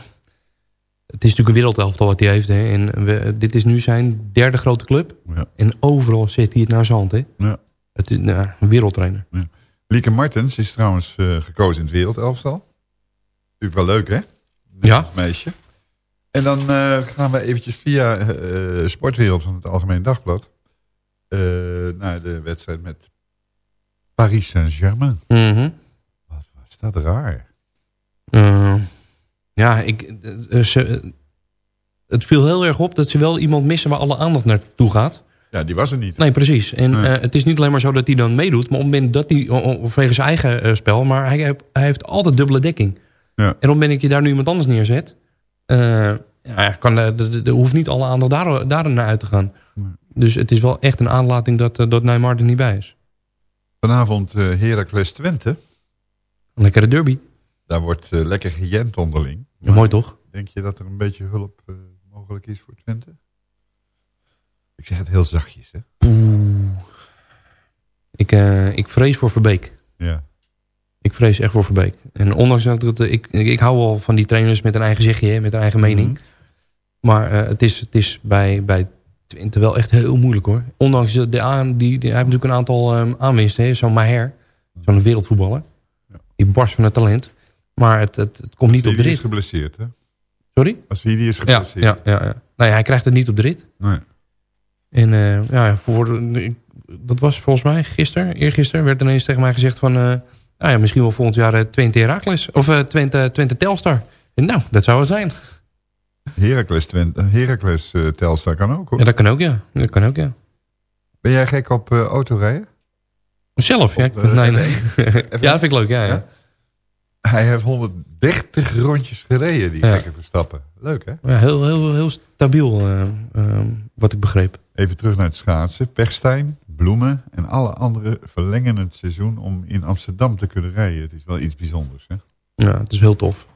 het is natuurlijk een wereldelftal wat hij heeft. Hè. En we, dit is nu zijn derde grote club. Ja. En overal zit hij het naar zijn hand. Hè. Ja. Het is nou, een wereldtrainer. Lieke Martens is trouwens eh, gekozen in het wereldelftal. Natuurlijk wel leuk hè? Ja. Meisje. En dan eh, gaan we eventjes via eh, Sportwereld van het Algemeen Dagblad... naar de wedstrijd met Paris Saint-Germain. Mhm. Wat was dat raar. Ja, ik, eh, ze, het viel heel erg op dat ze wel iemand missen waar alle aandacht naartoe gaat. Ja, die was er niet. Nee, precies. En eh, het is niet alleen maar zo dat hij dan meedoet, maar op het moment dat hij, vanwege zijn eigen eh, spel, maar hij, heeft- hij heeft altijd dubbele dekking. Ja. En op het moment dat je daar nu iemand anders neerzet, ja, kan, de- hoeft niet alle aandacht daar, daar naar uit te gaan. Dus het is wel echt een aanlating dat, dat Neymar er niet bij is. Vanavond Heracles Twente. Een lekkere derby. Daar wordt eh, lekker gejent onderling. Ja, mooi toch? Denk je dat er een beetje hulp eh, mogelijk is voor Twente? Ik zeg het heel zachtjes, hè? Ik, eh, ik vrees voor Verbeek. Ja. Ik vrees echt voor Verbeek. En ondanks dat ik, ik, ik hou wel van die trainers met een eigen zegje, hè, met een eigen mening. Maar eh, het, is, het is bij, bij Twente wel echt heel moeilijk hoor. Ondanks de, aan, die, die, hij heeft natuurlijk een aantal um, aanwinsten. hè. Zo'n Maher, zo'n wereldvoetballer. Die barst van het talent. Maar het, het, het komt niet op de Die is rit. geblesseerd, hè? Sorry? Asidi is Ja, geblesseerd. ja, ja, ja. Nou ja, hij krijgt het niet op de rit. Nee. En eh, ja, voor, dat was volgens mij gisteren, eergisteren, werd ineens tegen mij gezegd van... eh, nou ja, misschien wel volgend jaar eh, Twente Heracles. Of eh, Twente, Twente Telstar. En nou, dat zou het zijn. Heracles, Twente, Heracles Telstar kan ook, hoor. Ja, dat kan ook, ja. Dat kan ook, ja. Ben jij gek op autorijden? Zelf, ja. Op, eh, nee, nee. F1? ja, dat vind ik leuk, ja. ja. Hij heeft 130 rondjes gereden, die gekke Verstappen. Leuk, hè? ja heel, heel, heel stabiel, eh, eh, wat ik begreep. Even terug naar het schaatsen. Pechstein, Bloemen en alle anderen verlengen het seizoen om in Amsterdam te kunnen rijden. Het is wel iets bijzonders, hè? Ja, het is heel tof.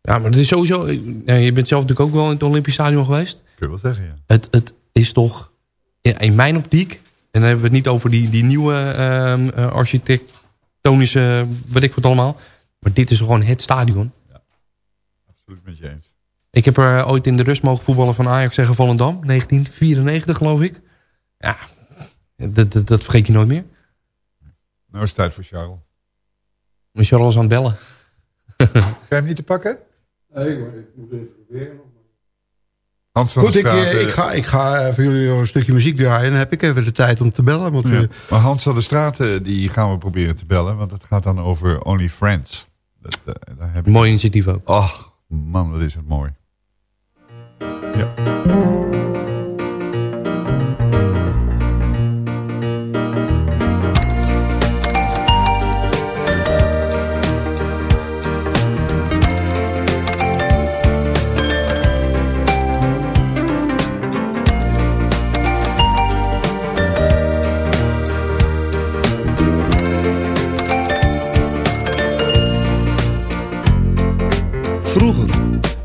Ja, maar het is sowieso... Ja, je bent zelf natuurlijk ook wel in het Olympisch Stadion geweest. Kun je wel zeggen, ja. Het, het is toch, in, mijn optiek... en dan hebben we het niet over die, die nieuwe ehm, eh, architectonische... weet ik wat allemaal. Maar dit is gewoon het stadion. Absoluut met je eens. Ik heb er ooit in de rust mogen voetballen van Ajax tegen Volendam. 1994 geloof ik. Ja, dat, dat, dat vergeet je nooit meer. Nou is het tijd voor Charles. Maar Charles is aan het bellen. Ga je hem niet te pakken? Nee, maar ik moet even proberen. Hans van Goed, der ik, Straat, eh, eh, ik, ga, ik ga voor jullie nog een stukje muziek draaien. En dan heb ik even de tijd om te bellen. Want, Ja. eh, Maar Hans van der Straat, die gaan we proberen te bellen. Want het gaat dan over Only Friends. Dat, daar heb ik... Mooi initiatief ook. Ach, man, wat is het mooi. Ja.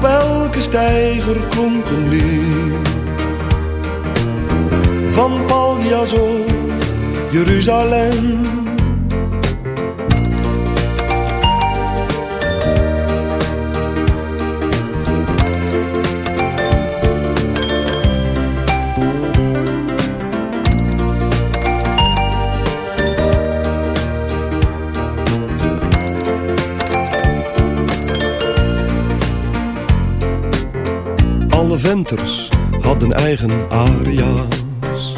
Op elke steiger klonk een lied. Van Paljas of Jeruzalem. Venters hadden eigen aria's.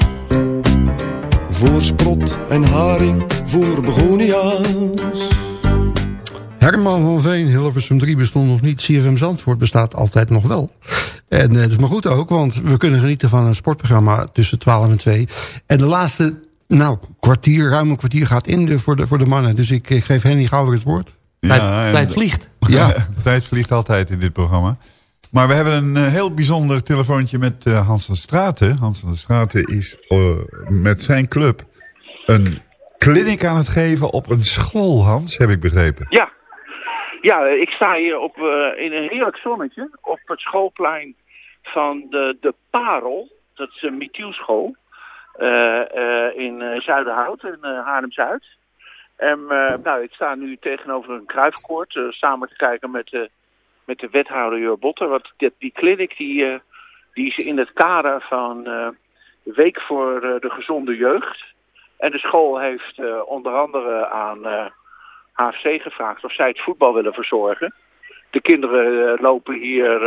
Voor sprot en haring, voor begonia's. Herman van Veen, Hilversum 3 bestond nog niet. CFM Zandvoort bestaat altijd nog wel. En eh, het is maar goed ook, want we kunnen genieten van een sportprogramma tussen 12 en 2. En de laatste, nou, kwartier, ruim een kwartier gaat in de, voor, de, voor de mannen. Dus ik, ik geef Henny gauw weer het woord. Ja, en- Ja. <laughs> tijd vliegt altijd in dit programma. Maar we hebben een eh, heel bijzonder telefoontje met eh, Hans van Straten. Hans van Straten is eh, met zijn club een clinic aan het geven op een school, Hans, heb ik begrepen. Ja. Ja, ik sta hier op, in een heerlijk zonnetje op het schoolplein van de, de Parel. Dat is een Michielschool eh, in Zuiderhout, in eh, Haarlem-Zuid. En nou, ik sta nu tegenover een kruifkoord samen te kijken met, met de wethouder Jur Botter. Want die, clinic die, eh, die is in het kader van eh, de Week voor eh, de Gezonde Jeugd. En de school heeft onder andere aan HFC gevraagd of zij het voetbal willen verzorgen. De kinderen lopen hier,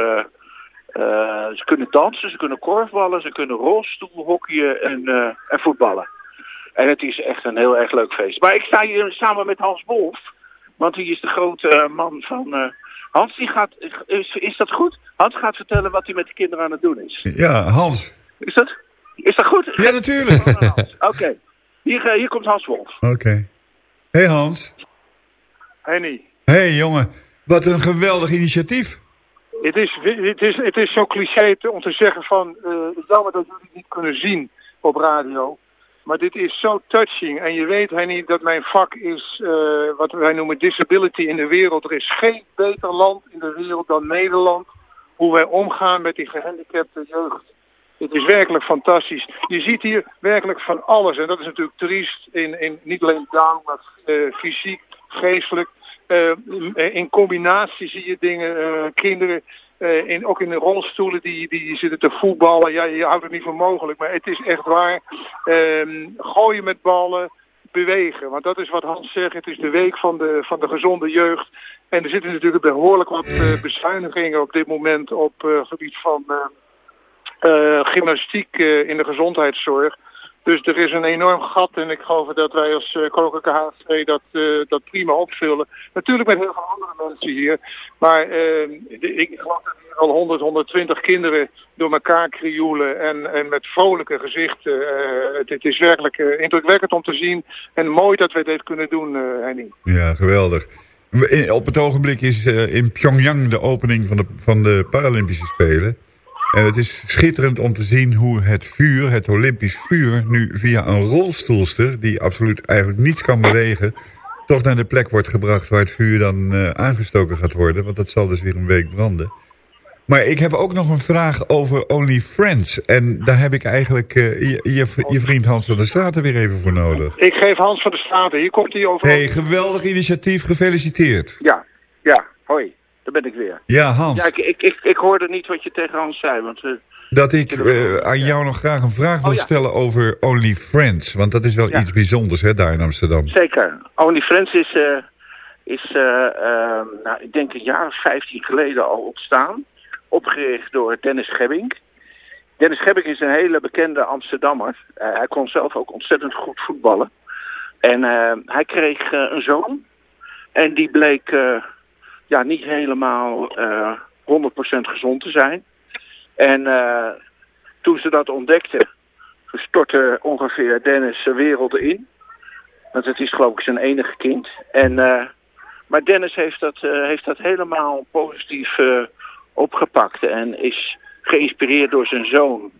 ze kunnen dansen, ze kunnen korfballen, ze kunnen rolstoelhockeyen en, en voetballen. En het is echt een heel erg leuk feest. Maar ik sta hier samen met Hans Wolf, want die is de grote man van... Hans, die gaat, is, is dat goed? Hans gaat vertellen wat hij met de kinderen aan het doen is. Ja, Hans. Is dat, is dat goed? Ja, natuurlijk. <laughs> Oké, hier, eh, hier komt Hans Wolf. Oké. Hey Hans. Henny, Hey jongen, wat een geweldig initiatief. het is, het is, het is zo cliché om te zeggen van... eh jammer dat jullie het niet kunnen zien op radio. Maar dit is zo touching. En je weet, Henny, dat mijn vak is eh, wat wij noemen disability in de wereld. Er is geen beter land in de wereld dan Nederland. Hoe wij omgaan met die gehandicapte jeugd. Het is werkelijk fantastisch. Je ziet hier werkelijk van alles. En dat is natuurlijk triest. In, in, niet alleen down, maar eh, fysiek, geestelijk. Eh, in combinatie zie je dingen. kinderen, eh, in, ook in de rolstoelen, die, die zitten te voetballen. Ja, je houdt het niet voor mogelijk. Maar het is echt waar. Ehm, gooien met ballen. Bewegen. Want dat is wat Hans zegt. Het is de week van de, van de gezonde jeugd. En er zitten natuurlijk behoorlijk wat eh, bezuinigingen op dit moment op eh, gebied van gymnastiek in de gezondheidszorg. Dus er is een enorm gat en ik geloof dat wij als uh, Koninklijke dat, eh, dat prima opvullen. Natuurlijk met heel veel andere mensen hier. Maar eh, ik geloof dat hier al 100, 120 kinderen door elkaar krioelen en, en met vrolijke gezichten. eh, het, het is werkelijk indrukwekkend om te zien en mooi dat we dit kunnen doen, Henny. Ja, geweldig. Op het ogenblik is in Pyongyang de opening van de, van de Paralympische Spelen. En het is schitterend om te zien hoe het vuur, het Olympisch vuur... nu via een rolstoelster, die absoluut eigenlijk niets kan bewegen... toch naar de plek wordt gebracht waar het vuur dan eh, aangestoken gaat worden. Want dat zal dus weer een week branden. Maar ik heb ook nog een vraag over OnlyFriends. En daar heb ik eigenlijk eh, je, je, je vriend Hans van der Straten weer even voor nodig. Ik geef Hans van der Straten, hier komt hij over. hey, geweldig initiatief, gefeliciteerd. Ja, ja, hoi, daar ben ik weer. Ja, Hans. Ja, ik, ik, ik, ik hoorde niet wat je tegen Hans zei, want... eh, Dat ik eh, aan jou nog graag een vraag wil Oh, ja. stellen over OnlyFriends. Want dat is wel Ja. iets bijzonders hè, daar in Amsterdam. Zeker. OnlyFriends is, eh, is eh, eh, nou, ik denk een jaar of 15 geleden al ontstaan. Opgericht door Dennis Gebbing. Dennis Gebbing is een hele bekende Amsterdammer. Hij kon zelf ook ontzettend goed voetballen. En hij kreeg een zoon. En die bleek ja, niet helemaal eh 100% gezond te zijn. En eh, toen ze dat ontdekten, stortte ongeveer Dennis zijn wereld in. Want het is geloof ik zijn enige kind. En, eh, maar Dennis heeft dat, eh, heeft dat helemaal positief eh, opgepakt. En is geïnspireerd door zijn zoon.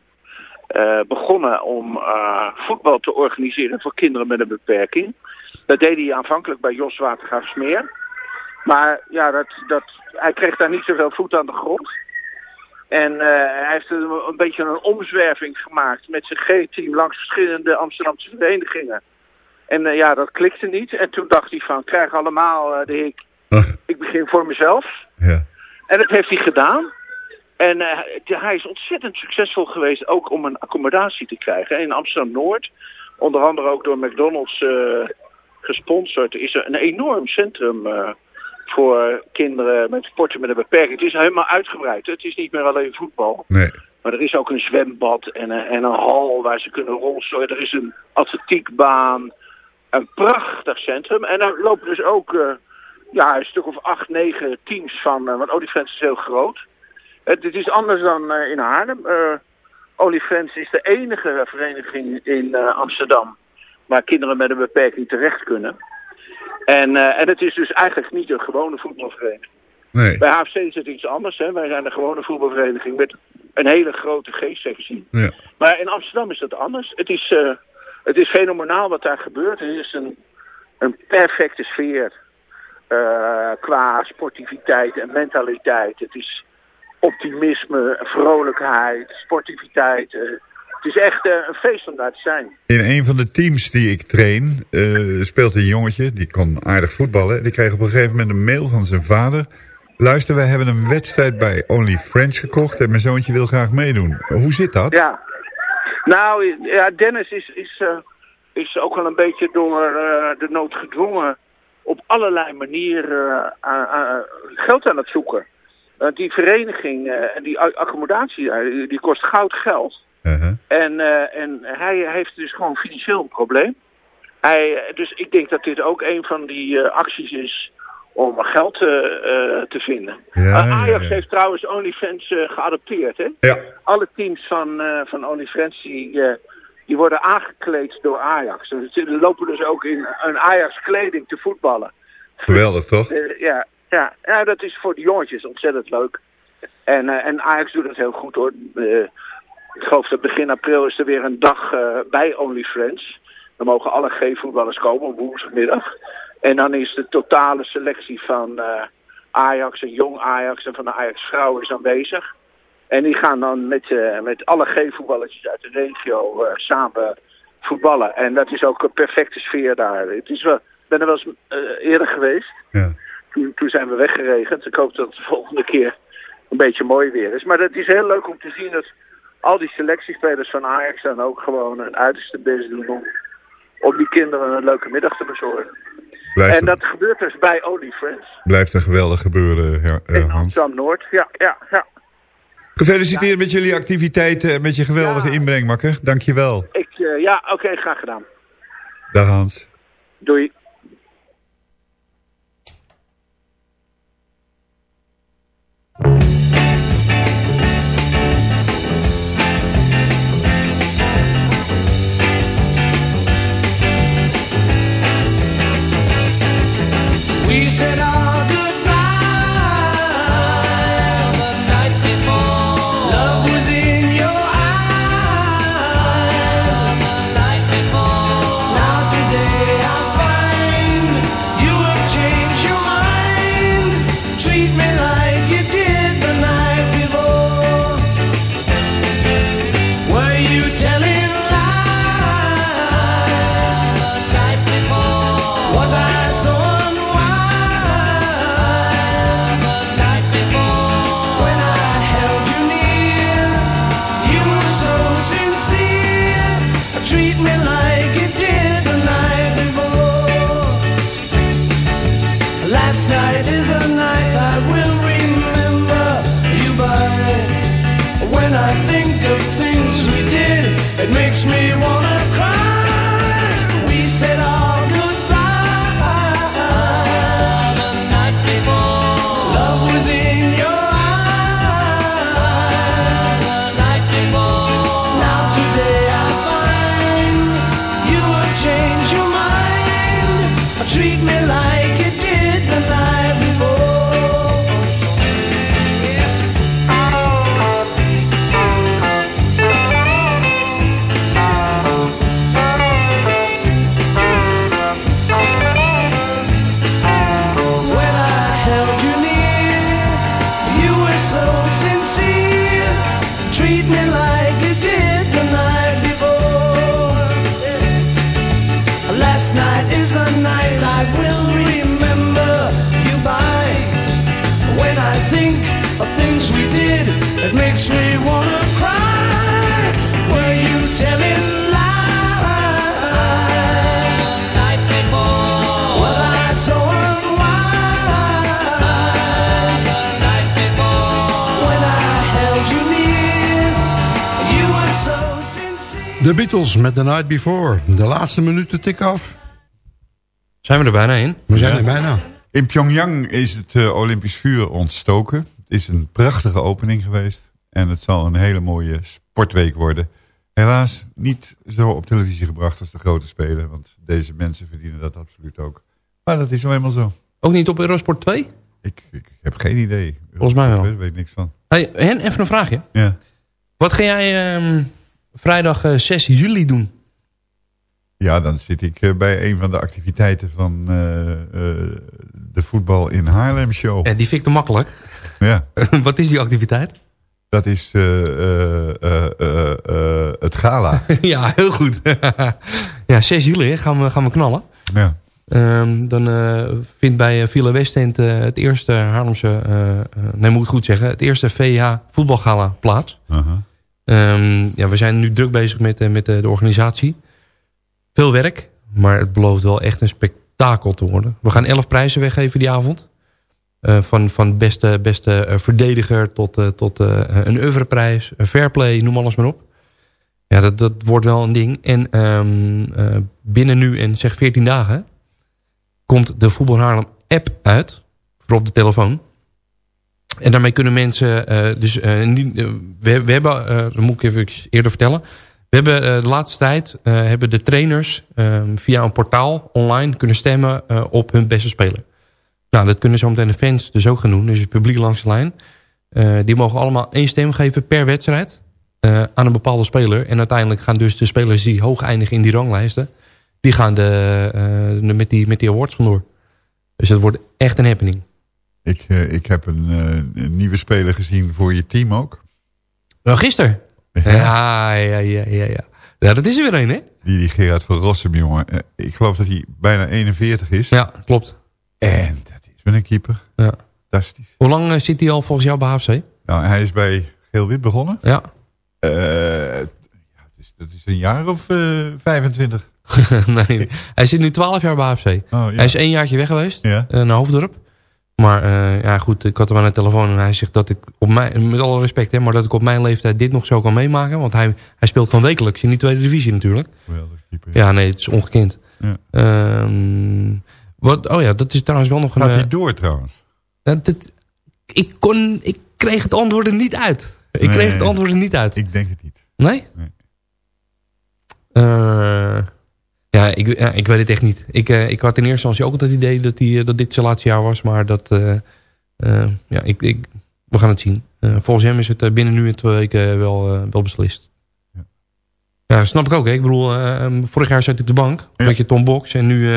eh, begonnen om eh, voetbal te organiseren voor kinderen met een beperking. Dat deed hij aanvankelijk bij Jos Watergraafsmeer. Maar ja, dat, dat, hij kreeg daar niet zoveel voet aan de grond. En eh, hij heeft een, een beetje een omzwerving gemaakt met zijn G-team langs verschillende Amsterdamse verenigingen. En eh, ja, dat klikte niet. En toen dacht hij van, krijg allemaal eh, de hik. Ik begin voor mezelf. Ja. En dat heeft hij gedaan. En hij is ontzettend succesvol geweest ook om een accommodatie te krijgen. In Amsterdam-Noord, onder andere ook door McDonald's gesponsord, is er een enorm centrum voor kinderen met sporten met een beperking. Het is helemaal uitgebreid. Het is niet meer alleen voetbal. Nee. Maar er is ook een zwembad en een, en een hal waar ze kunnen rolstoien. Er is een atletiekbaan. Een prachtig centrum. En daar lopen dus ook eh, ja, een stuk of acht, negen teams van. eh, want Olifants is heel groot. Het, het is anders dan eh, in Haarlem. Eh Olifants is de enige vereniging in eh, Amsterdam waar kinderen met een beperking terecht kunnen. En, eh, en het is dus eigenlijk niet een gewone voetbalvereniging. Nee. Bij HFC is het iets anders. Hè? Wij zijn een gewone voetbalvereniging met een hele grote G-sectie. Ja. Maar in Amsterdam is dat anders. Het is, eh, het is fenomenaal wat daar gebeurt. Het is een, een perfecte sfeer eh, qua sportiviteit en mentaliteit. Het is optimisme, vrolijkheid, sportiviteit. Het is echt eh, een feest om daar te zijn. In een van de teams die ik train eh, speelt een jongetje, die kon aardig voetballen. Die kreeg op een gegeven moment een mail van zijn vader. Luister, wij hebben een wedstrijd bij Only French gekocht en mijn zoontje wil graag meedoen. Hoe zit dat? Ja. Nou, ja, Dennis is, is, eh, is ook wel een beetje door de nood gedwongen op allerlei manieren geld aan het zoeken. Die vereniging en die accommodatie, die- die kost goud geld. En, eh, en hij heeft dus gewoon financieel een probleem. Hij, dus ik denk dat dit ook een van die eh, acties is om geld eh, te vinden. Ja, ja, Ajax ja. heeft trouwens OnlyFans geadopteerd. Hè? Ja. Alle teams van, van OnlyFans die, die worden aangekleed door Ajax. Dus ze lopen dus ook in een Ajax kleding te voetballen. Geweldig, toch? Ja, ja, ja, dat is voor de jongetjes ontzettend leuk. En, en Ajax doet het heel goed hoor. Ik geloof dat begin april is er weer een dag eh, bij OnlyFriends. Dan mogen alle G-voetballers komen op woensdagmiddag. En dan is de totale selectie van eh, Ajax en jong Ajax en van de Ajax vrouwen is aanwezig. En die gaan dan met, eh, met alle G-voetballetjes uit de regio samen voetballen. En dat is ook een perfecte sfeer daar. Het is wel, ik ben er wel eens eerder geweest. Toen, toen zijn we weggeregend. Ik hoop dat het de volgende keer een beetje mooi weer is. Maar het is heel leuk om te zien dat al die selectiespelers van Ajax dan ook gewoon hun uiterste best doen om, om die kinderen een leuke middag te bezorgen. Blijft, en dat gebeurt dus bij Only Friends. blijft een geweldig gebeuren, ja, eh, Hans. Amsterdam-Noord. Ja, ja, ja. Gefeliciteerd met jullie activiteiten en met je geweldige inbreng, Makker. Dank je wel. Ik, eh, ja, oké, graag gedaan. Dag Hans. Doei. We met The Night Before. De laatste minuten tikken af. Zijn we er bijna in? We zijn er bijna. In Pyongyang is het eh, Olympisch vuur ontstoken. Het is een prachtige opening geweest. En het zal een hele mooie sportweek worden. Helaas niet zo op televisie gebracht als de grote spelen. Want deze mensen verdienen dat absoluut ook. Maar dat is nou eenmaal zo. Ook niet op Eurosport 2? Ik, ik heb geen idee. Volgens mij wel. Ik weet niks van. Hey, Hen, even een vraagje. Ja. Wat ga jij ehm, vrijdag eh, 6 juli doen? Ja, dan zit ik eh, bij een van de activiteiten van eh, eh, de voetbal in Haarlem show. Eh, die vind ik te makkelijk. Ja. <laughs> Wat is die activiteit? Dat is eh, eh, eh, eh, eh, het gala. <laughs> ja, heel goed. <laughs> ja, 6 juli gaan, we, gaan we knallen. Ja. Ehm, dan eh, vindt bij eh, Villa Westend eh, het eerste Haarlemse, eh, eh, nee moet ik het goed zeggen, het eerste VH voetbalgala plaats. Ehm, ja, we zijn nu druk bezig met, eh, met eh, de organisatie. Veel werk, maar het belooft wel echt een spektakel te worden. We gaan elf prijzen weggeven die avond. Eh, van, van beste, beste verdediger tot, eh, tot eh, een oeuvreprijs, een fairplay, noem alles maar op. Ja, dat, dat wordt wel een ding. En ehm, eh, binnen nu en zeg 14 dagen komt de Voetbal Haarlem app uit. Voor op de telefoon. En daarmee kunnen mensen... eh, dus, eh, eh, we, we hebben, dat moet ik even eerder vertellen. We hebben de laatste tijd hebben de trainers eh, via een portaal online kunnen stemmen op hun beste speler. Nou, dat kunnen zometeen de fans dus ook gaan doen. Dus het publiek langs de lijn. Die mogen allemaal één stem geven per wedstrijd aan een bepaalde speler. En uiteindelijk gaan dus de spelers die hoog eindigen in die ranglijsten... die gaan de, met, die, met die awards vandoor. Dus het wordt echt een happening. Ik, eh, ik heb een, eh, een nieuwe speler gezien voor je team ook. Wel gisteren? Ja, ja, ja, ja, ja. dat is er weer een, hè? Die, die Gerard van Rossum, jongen. Eh, ik geloof dat hij bijna 41 is. Ja, klopt. En dat is een keeper. Ja. Fantastisch. Hoe lang zit hij al volgens jou bij HFC? Nou, hij is bij Geel-Wit begonnen. Ja. Ja, dat is een jaar of eh 25. <laughs> nee, hij zit nu 12 jaar bij HFC. Oh, ja. Hij is één jaartje weg geweest Ja. naar Hoofddorp. Maar eh, ja, goed, ik had hem aan de telefoon en hij zegt dat ik op mijn, met alle respect, hè, maar dat ik op mijn leeftijd dit nog zo kan meemaken. Want hij, hij speelt gewoon wekelijks in die tweede divisie natuurlijk. Geweldig keeper. Ja, nee, het is ongekend. Ja. Ehm, wat, oh ja, dat is trouwens wel nog een... Gaat eh, hij door trouwens? dat, dat- ik, kon, ik kreeg het antwoord er niet uit. Ik Nee. kreeg het antwoord er niet uit. Ik denk het niet. Nee? Nee. Eh, ja, ik, ja, ik weet het echt niet. Ik, eh, ik had in eerste instantie ook altijd het idee dat, die, eh, dat dit zijn laatste jaar was. Maar dat, eh, ja, ik, ik, we gaan het zien. Volgens hem is het binnen nu en twee weken wel, wel beslist. Ja. Ja, snap ik ook. Hè? Ik bedoel, eh, vorig jaar zat ik op de bank. Een beetje Tom Box. En nu,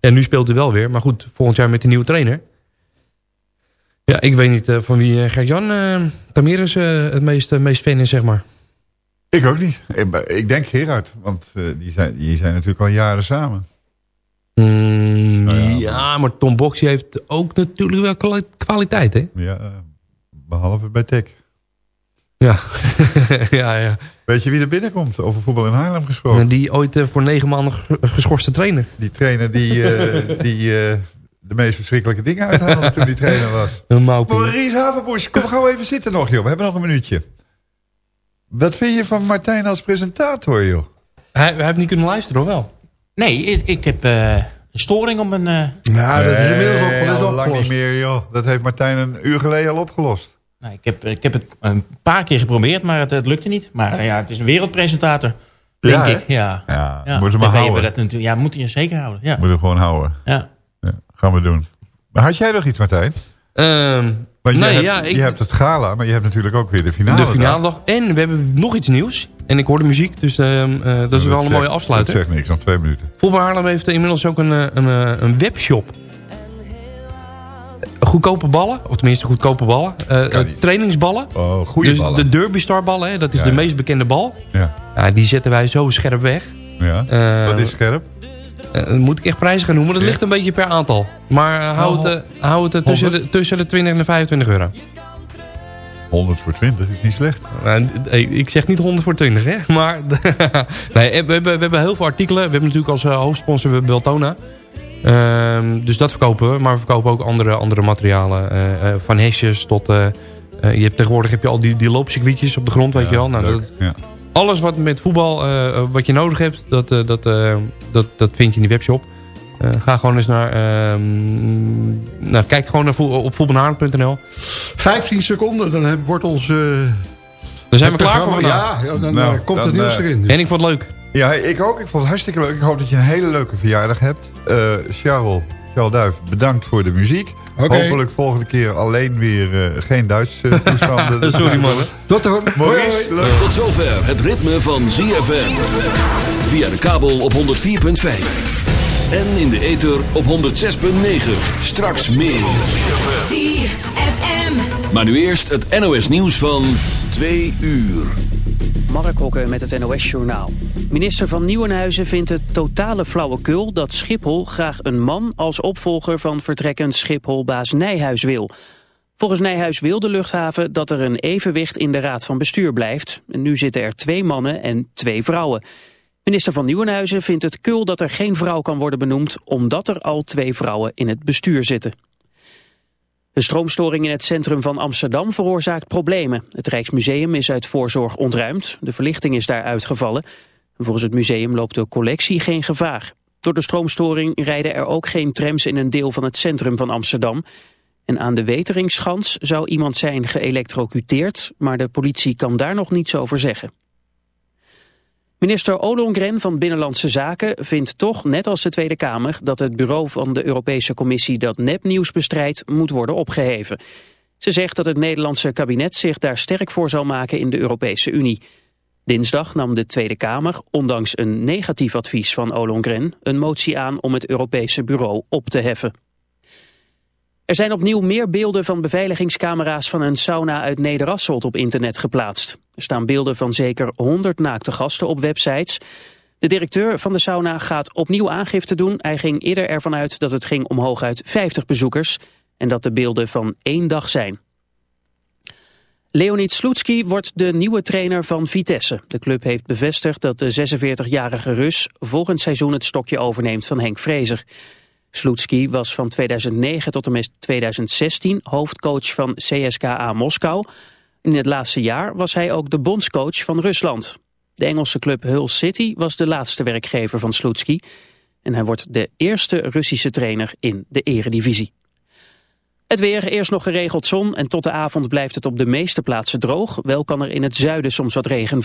ja, nu speelt hij wel weer. Maar goed, volgend jaar met de nieuwe trainer. Ja, ik weet niet van wie Gert-Jan uh, Tamirus eh, het meest, meest fan is, zeg maar. Ik ook niet. Ik, denk Gerard, want eh, die, zijn, die zijn natuurlijk al jaren samen. Mm, Nou ja, ja, maar Tom Box die heeft ook natuurlijk wel kwali- kwaliteit, hè? Ja, eh, behalve bij Tech. Ja. <laughs> ja, ja. Weet je wie er binnenkomt? Over voetbal in Haarlem gesproken. Die ooit eh, voor negen maanden ge- geschorste trainer. Die trainer die, <laughs> die de meest verschrikkelijke dingen uithaalde toen die trainer was. Maurice Havenbusch, kom gauw even zitten nog, joh. We hebben nog een minuutje. Wat vind je van Martijn als presentator, joh? Hij, hij heeft niet kunnen luisteren, of wel? Nee, ik, ik heb eh, een storing op mijn... eh, Ja, dat is inmiddels Nee, dat is al lang niet meer, joh. Dat heeft Martijn een uur geleden al opgelost. nou, ik, heb, ik heb het een paar keer geprobeerd, maar het, het lukte niet. Maar ja, het is een wereldpresentator, denk Ja, ik. Ja, Ja, ja. moet je maar TV houden. dat natuurlijk, ja, moet je zeker houden. Ja. Moet je gewoon houden. Ja. Ja, gaan we doen. Maar had jij nog iets, Martijn? Ehm, nee, je, hebt, ja, ik, je hebt het gala, maar je hebt natuurlijk ook weer de finale. de finale dag. En we hebben nog iets nieuws. En ik hoor de muziek, dus ehm, eh, dat is wel een mooie afsluiter. Dat zegt niks, nog twee minuten. Voetbal Haarlem heeft inmiddels ook een, eh, een, eh, een webshop. Goedkope ballen, of tenminste goedkope ballen. trainingsballen. Oh, goede dus ballen. de Derby Star ballen, hè, dat is Ja, de ja. meest bekende bal. Ja. Ja, die zetten wij zo scherp weg. Ja. Wat is scherp? Eh, dan moet ik echt prijzen gaan noemen. Dat Ja. ligt een beetje per aantal. Maar uh, hou het, eh, hou het eh, tussen, de, tussen de 20 en de 25 euro. 100 voor 20 is niet slecht. Nou, ik zeg niet 100 voor 20, hè. <laughs> Maar <laughs> nee, we, hebben, we hebben heel veel artikelen. We hebben natuurlijk als eh, hoofdsponsor we Beltona. Ehm, dus dat verkopen we. Maar we verkopen ook andere, andere materialen. eh, eh, van hesjes tot... eh, eh, je hebt, tegenwoordig heb je al die, die loopcircuitjes op de grond, weet je wel. Nou, leuk. dat, Ja. Alles wat met voetbal, eh, wat je nodig hebt, dat, eh, dat, eh, dat, dat vind je in die webshop. Eh, ga gewoon eens naar... ehm, nou, kijk gewoon naar op voetbalnaar.nl. 15 seconden, dan heb- wordt ons... eh, Dan zijn we klaar voor vandaag. Ja, dan Nou, eh, komt dan, het nieuws eh, erin. Dus. En ik vond het leuk. Ja, ik ook. Ik vond het hartstikke leuk. Ik hoop dat je een hele leuke verjaardag hebt. Eh Charles, Charles Duif, bedankt voor de muziek. Hopelijk volgende keer alleen weer eh, geen Duits <laughs> toestanden. <laughs> Sorry man. Tot Maurice, leuk. Tot zover het ritme van ZFM. Via de kabel op 104.5. En in de ether op 106.9. Straks meer. ZFM. Maar nu eerst het NOS nieuws van 2 uur. Mark Hokke met het NOS-journaal. Minister van Nieuwenhuizen vindt het totale flauwekul dat Schiphol graag een man als opvolger van vertrekkend Schipholbaas Nijhuis wil. Volgens Nijhuis wil de luchthaven dat er een evenwicht in de raad van bestuur blijft. En nu zitten er twee mannen en twee vrouwen. Minister van Nieuwenhuizen vindt het kul dat er geen vrouw kan worden benoemd... omdat er al twee vrouwen in het bestuur zitten. De stroomstoring in het centrum van Amsterdam veroorzaakt problemen. Het Rijksmuseum is uit voorzorg ontruimd. De verlichting is daar uitgevallen. Volgens het museum loopt de collectie geen gevaar. Door de stroomstoring rijden er ook geen trams in een deel van het centrum van Amsterdam. En aan de Weteringschans zou iemand zijn geëlectrocuteerd... maar de politie kan daar nog niets over zeggen. Minister Ollongren van Binnenlandse Zaken vindt toch, net als de Tweede Kamer, dat het bureau van de Europese Commissie dat nepnieuws bestrijdt moet worden opgeheven. Ze zegt dat het Nederlandse kabinet zich daar sterk voor zal maken in de Europese Unie. Dinsdag nam de Tweede Kamer, ondanks een negatief advies van Ollongren, een motie aan om het Europese bureau op te heffen. Er zijn opnieuw meer beelden van beveiligingscamera's van een sauna uit Nederasselt op internet geplaatst. Er staan beelden van zeker 100 naakte gasten op websites. De directeur van de sauna gaat opnieuw aangifte doen. Hij ging eerder ervan uit dat het ging om hooguit 50 bezoekers en dat de beelden van één dag zijn. Leonid Slutski wordt de nieuwe trainer van Vitesse. De club heeft bevestigd dat de 46-jarige Rus volgend seizoen het stokje overneemt van Henk Vrezer. Slutski was van 2009 tot en met 2016 hoofdcoach van CSKA Moskou. In het laatste jaar was hij ook de bondscoach van Rusland. De Engelse club Hull City was de laatste werkgever van Slutski. En hij wordt de eerste Russische trainer in de eredivisie. Het weer, eerst nog geregeld zon en tot de avond blijft het op de meeste plaatsen droog. Wel kan er in het zuiden soms wat regen vallen.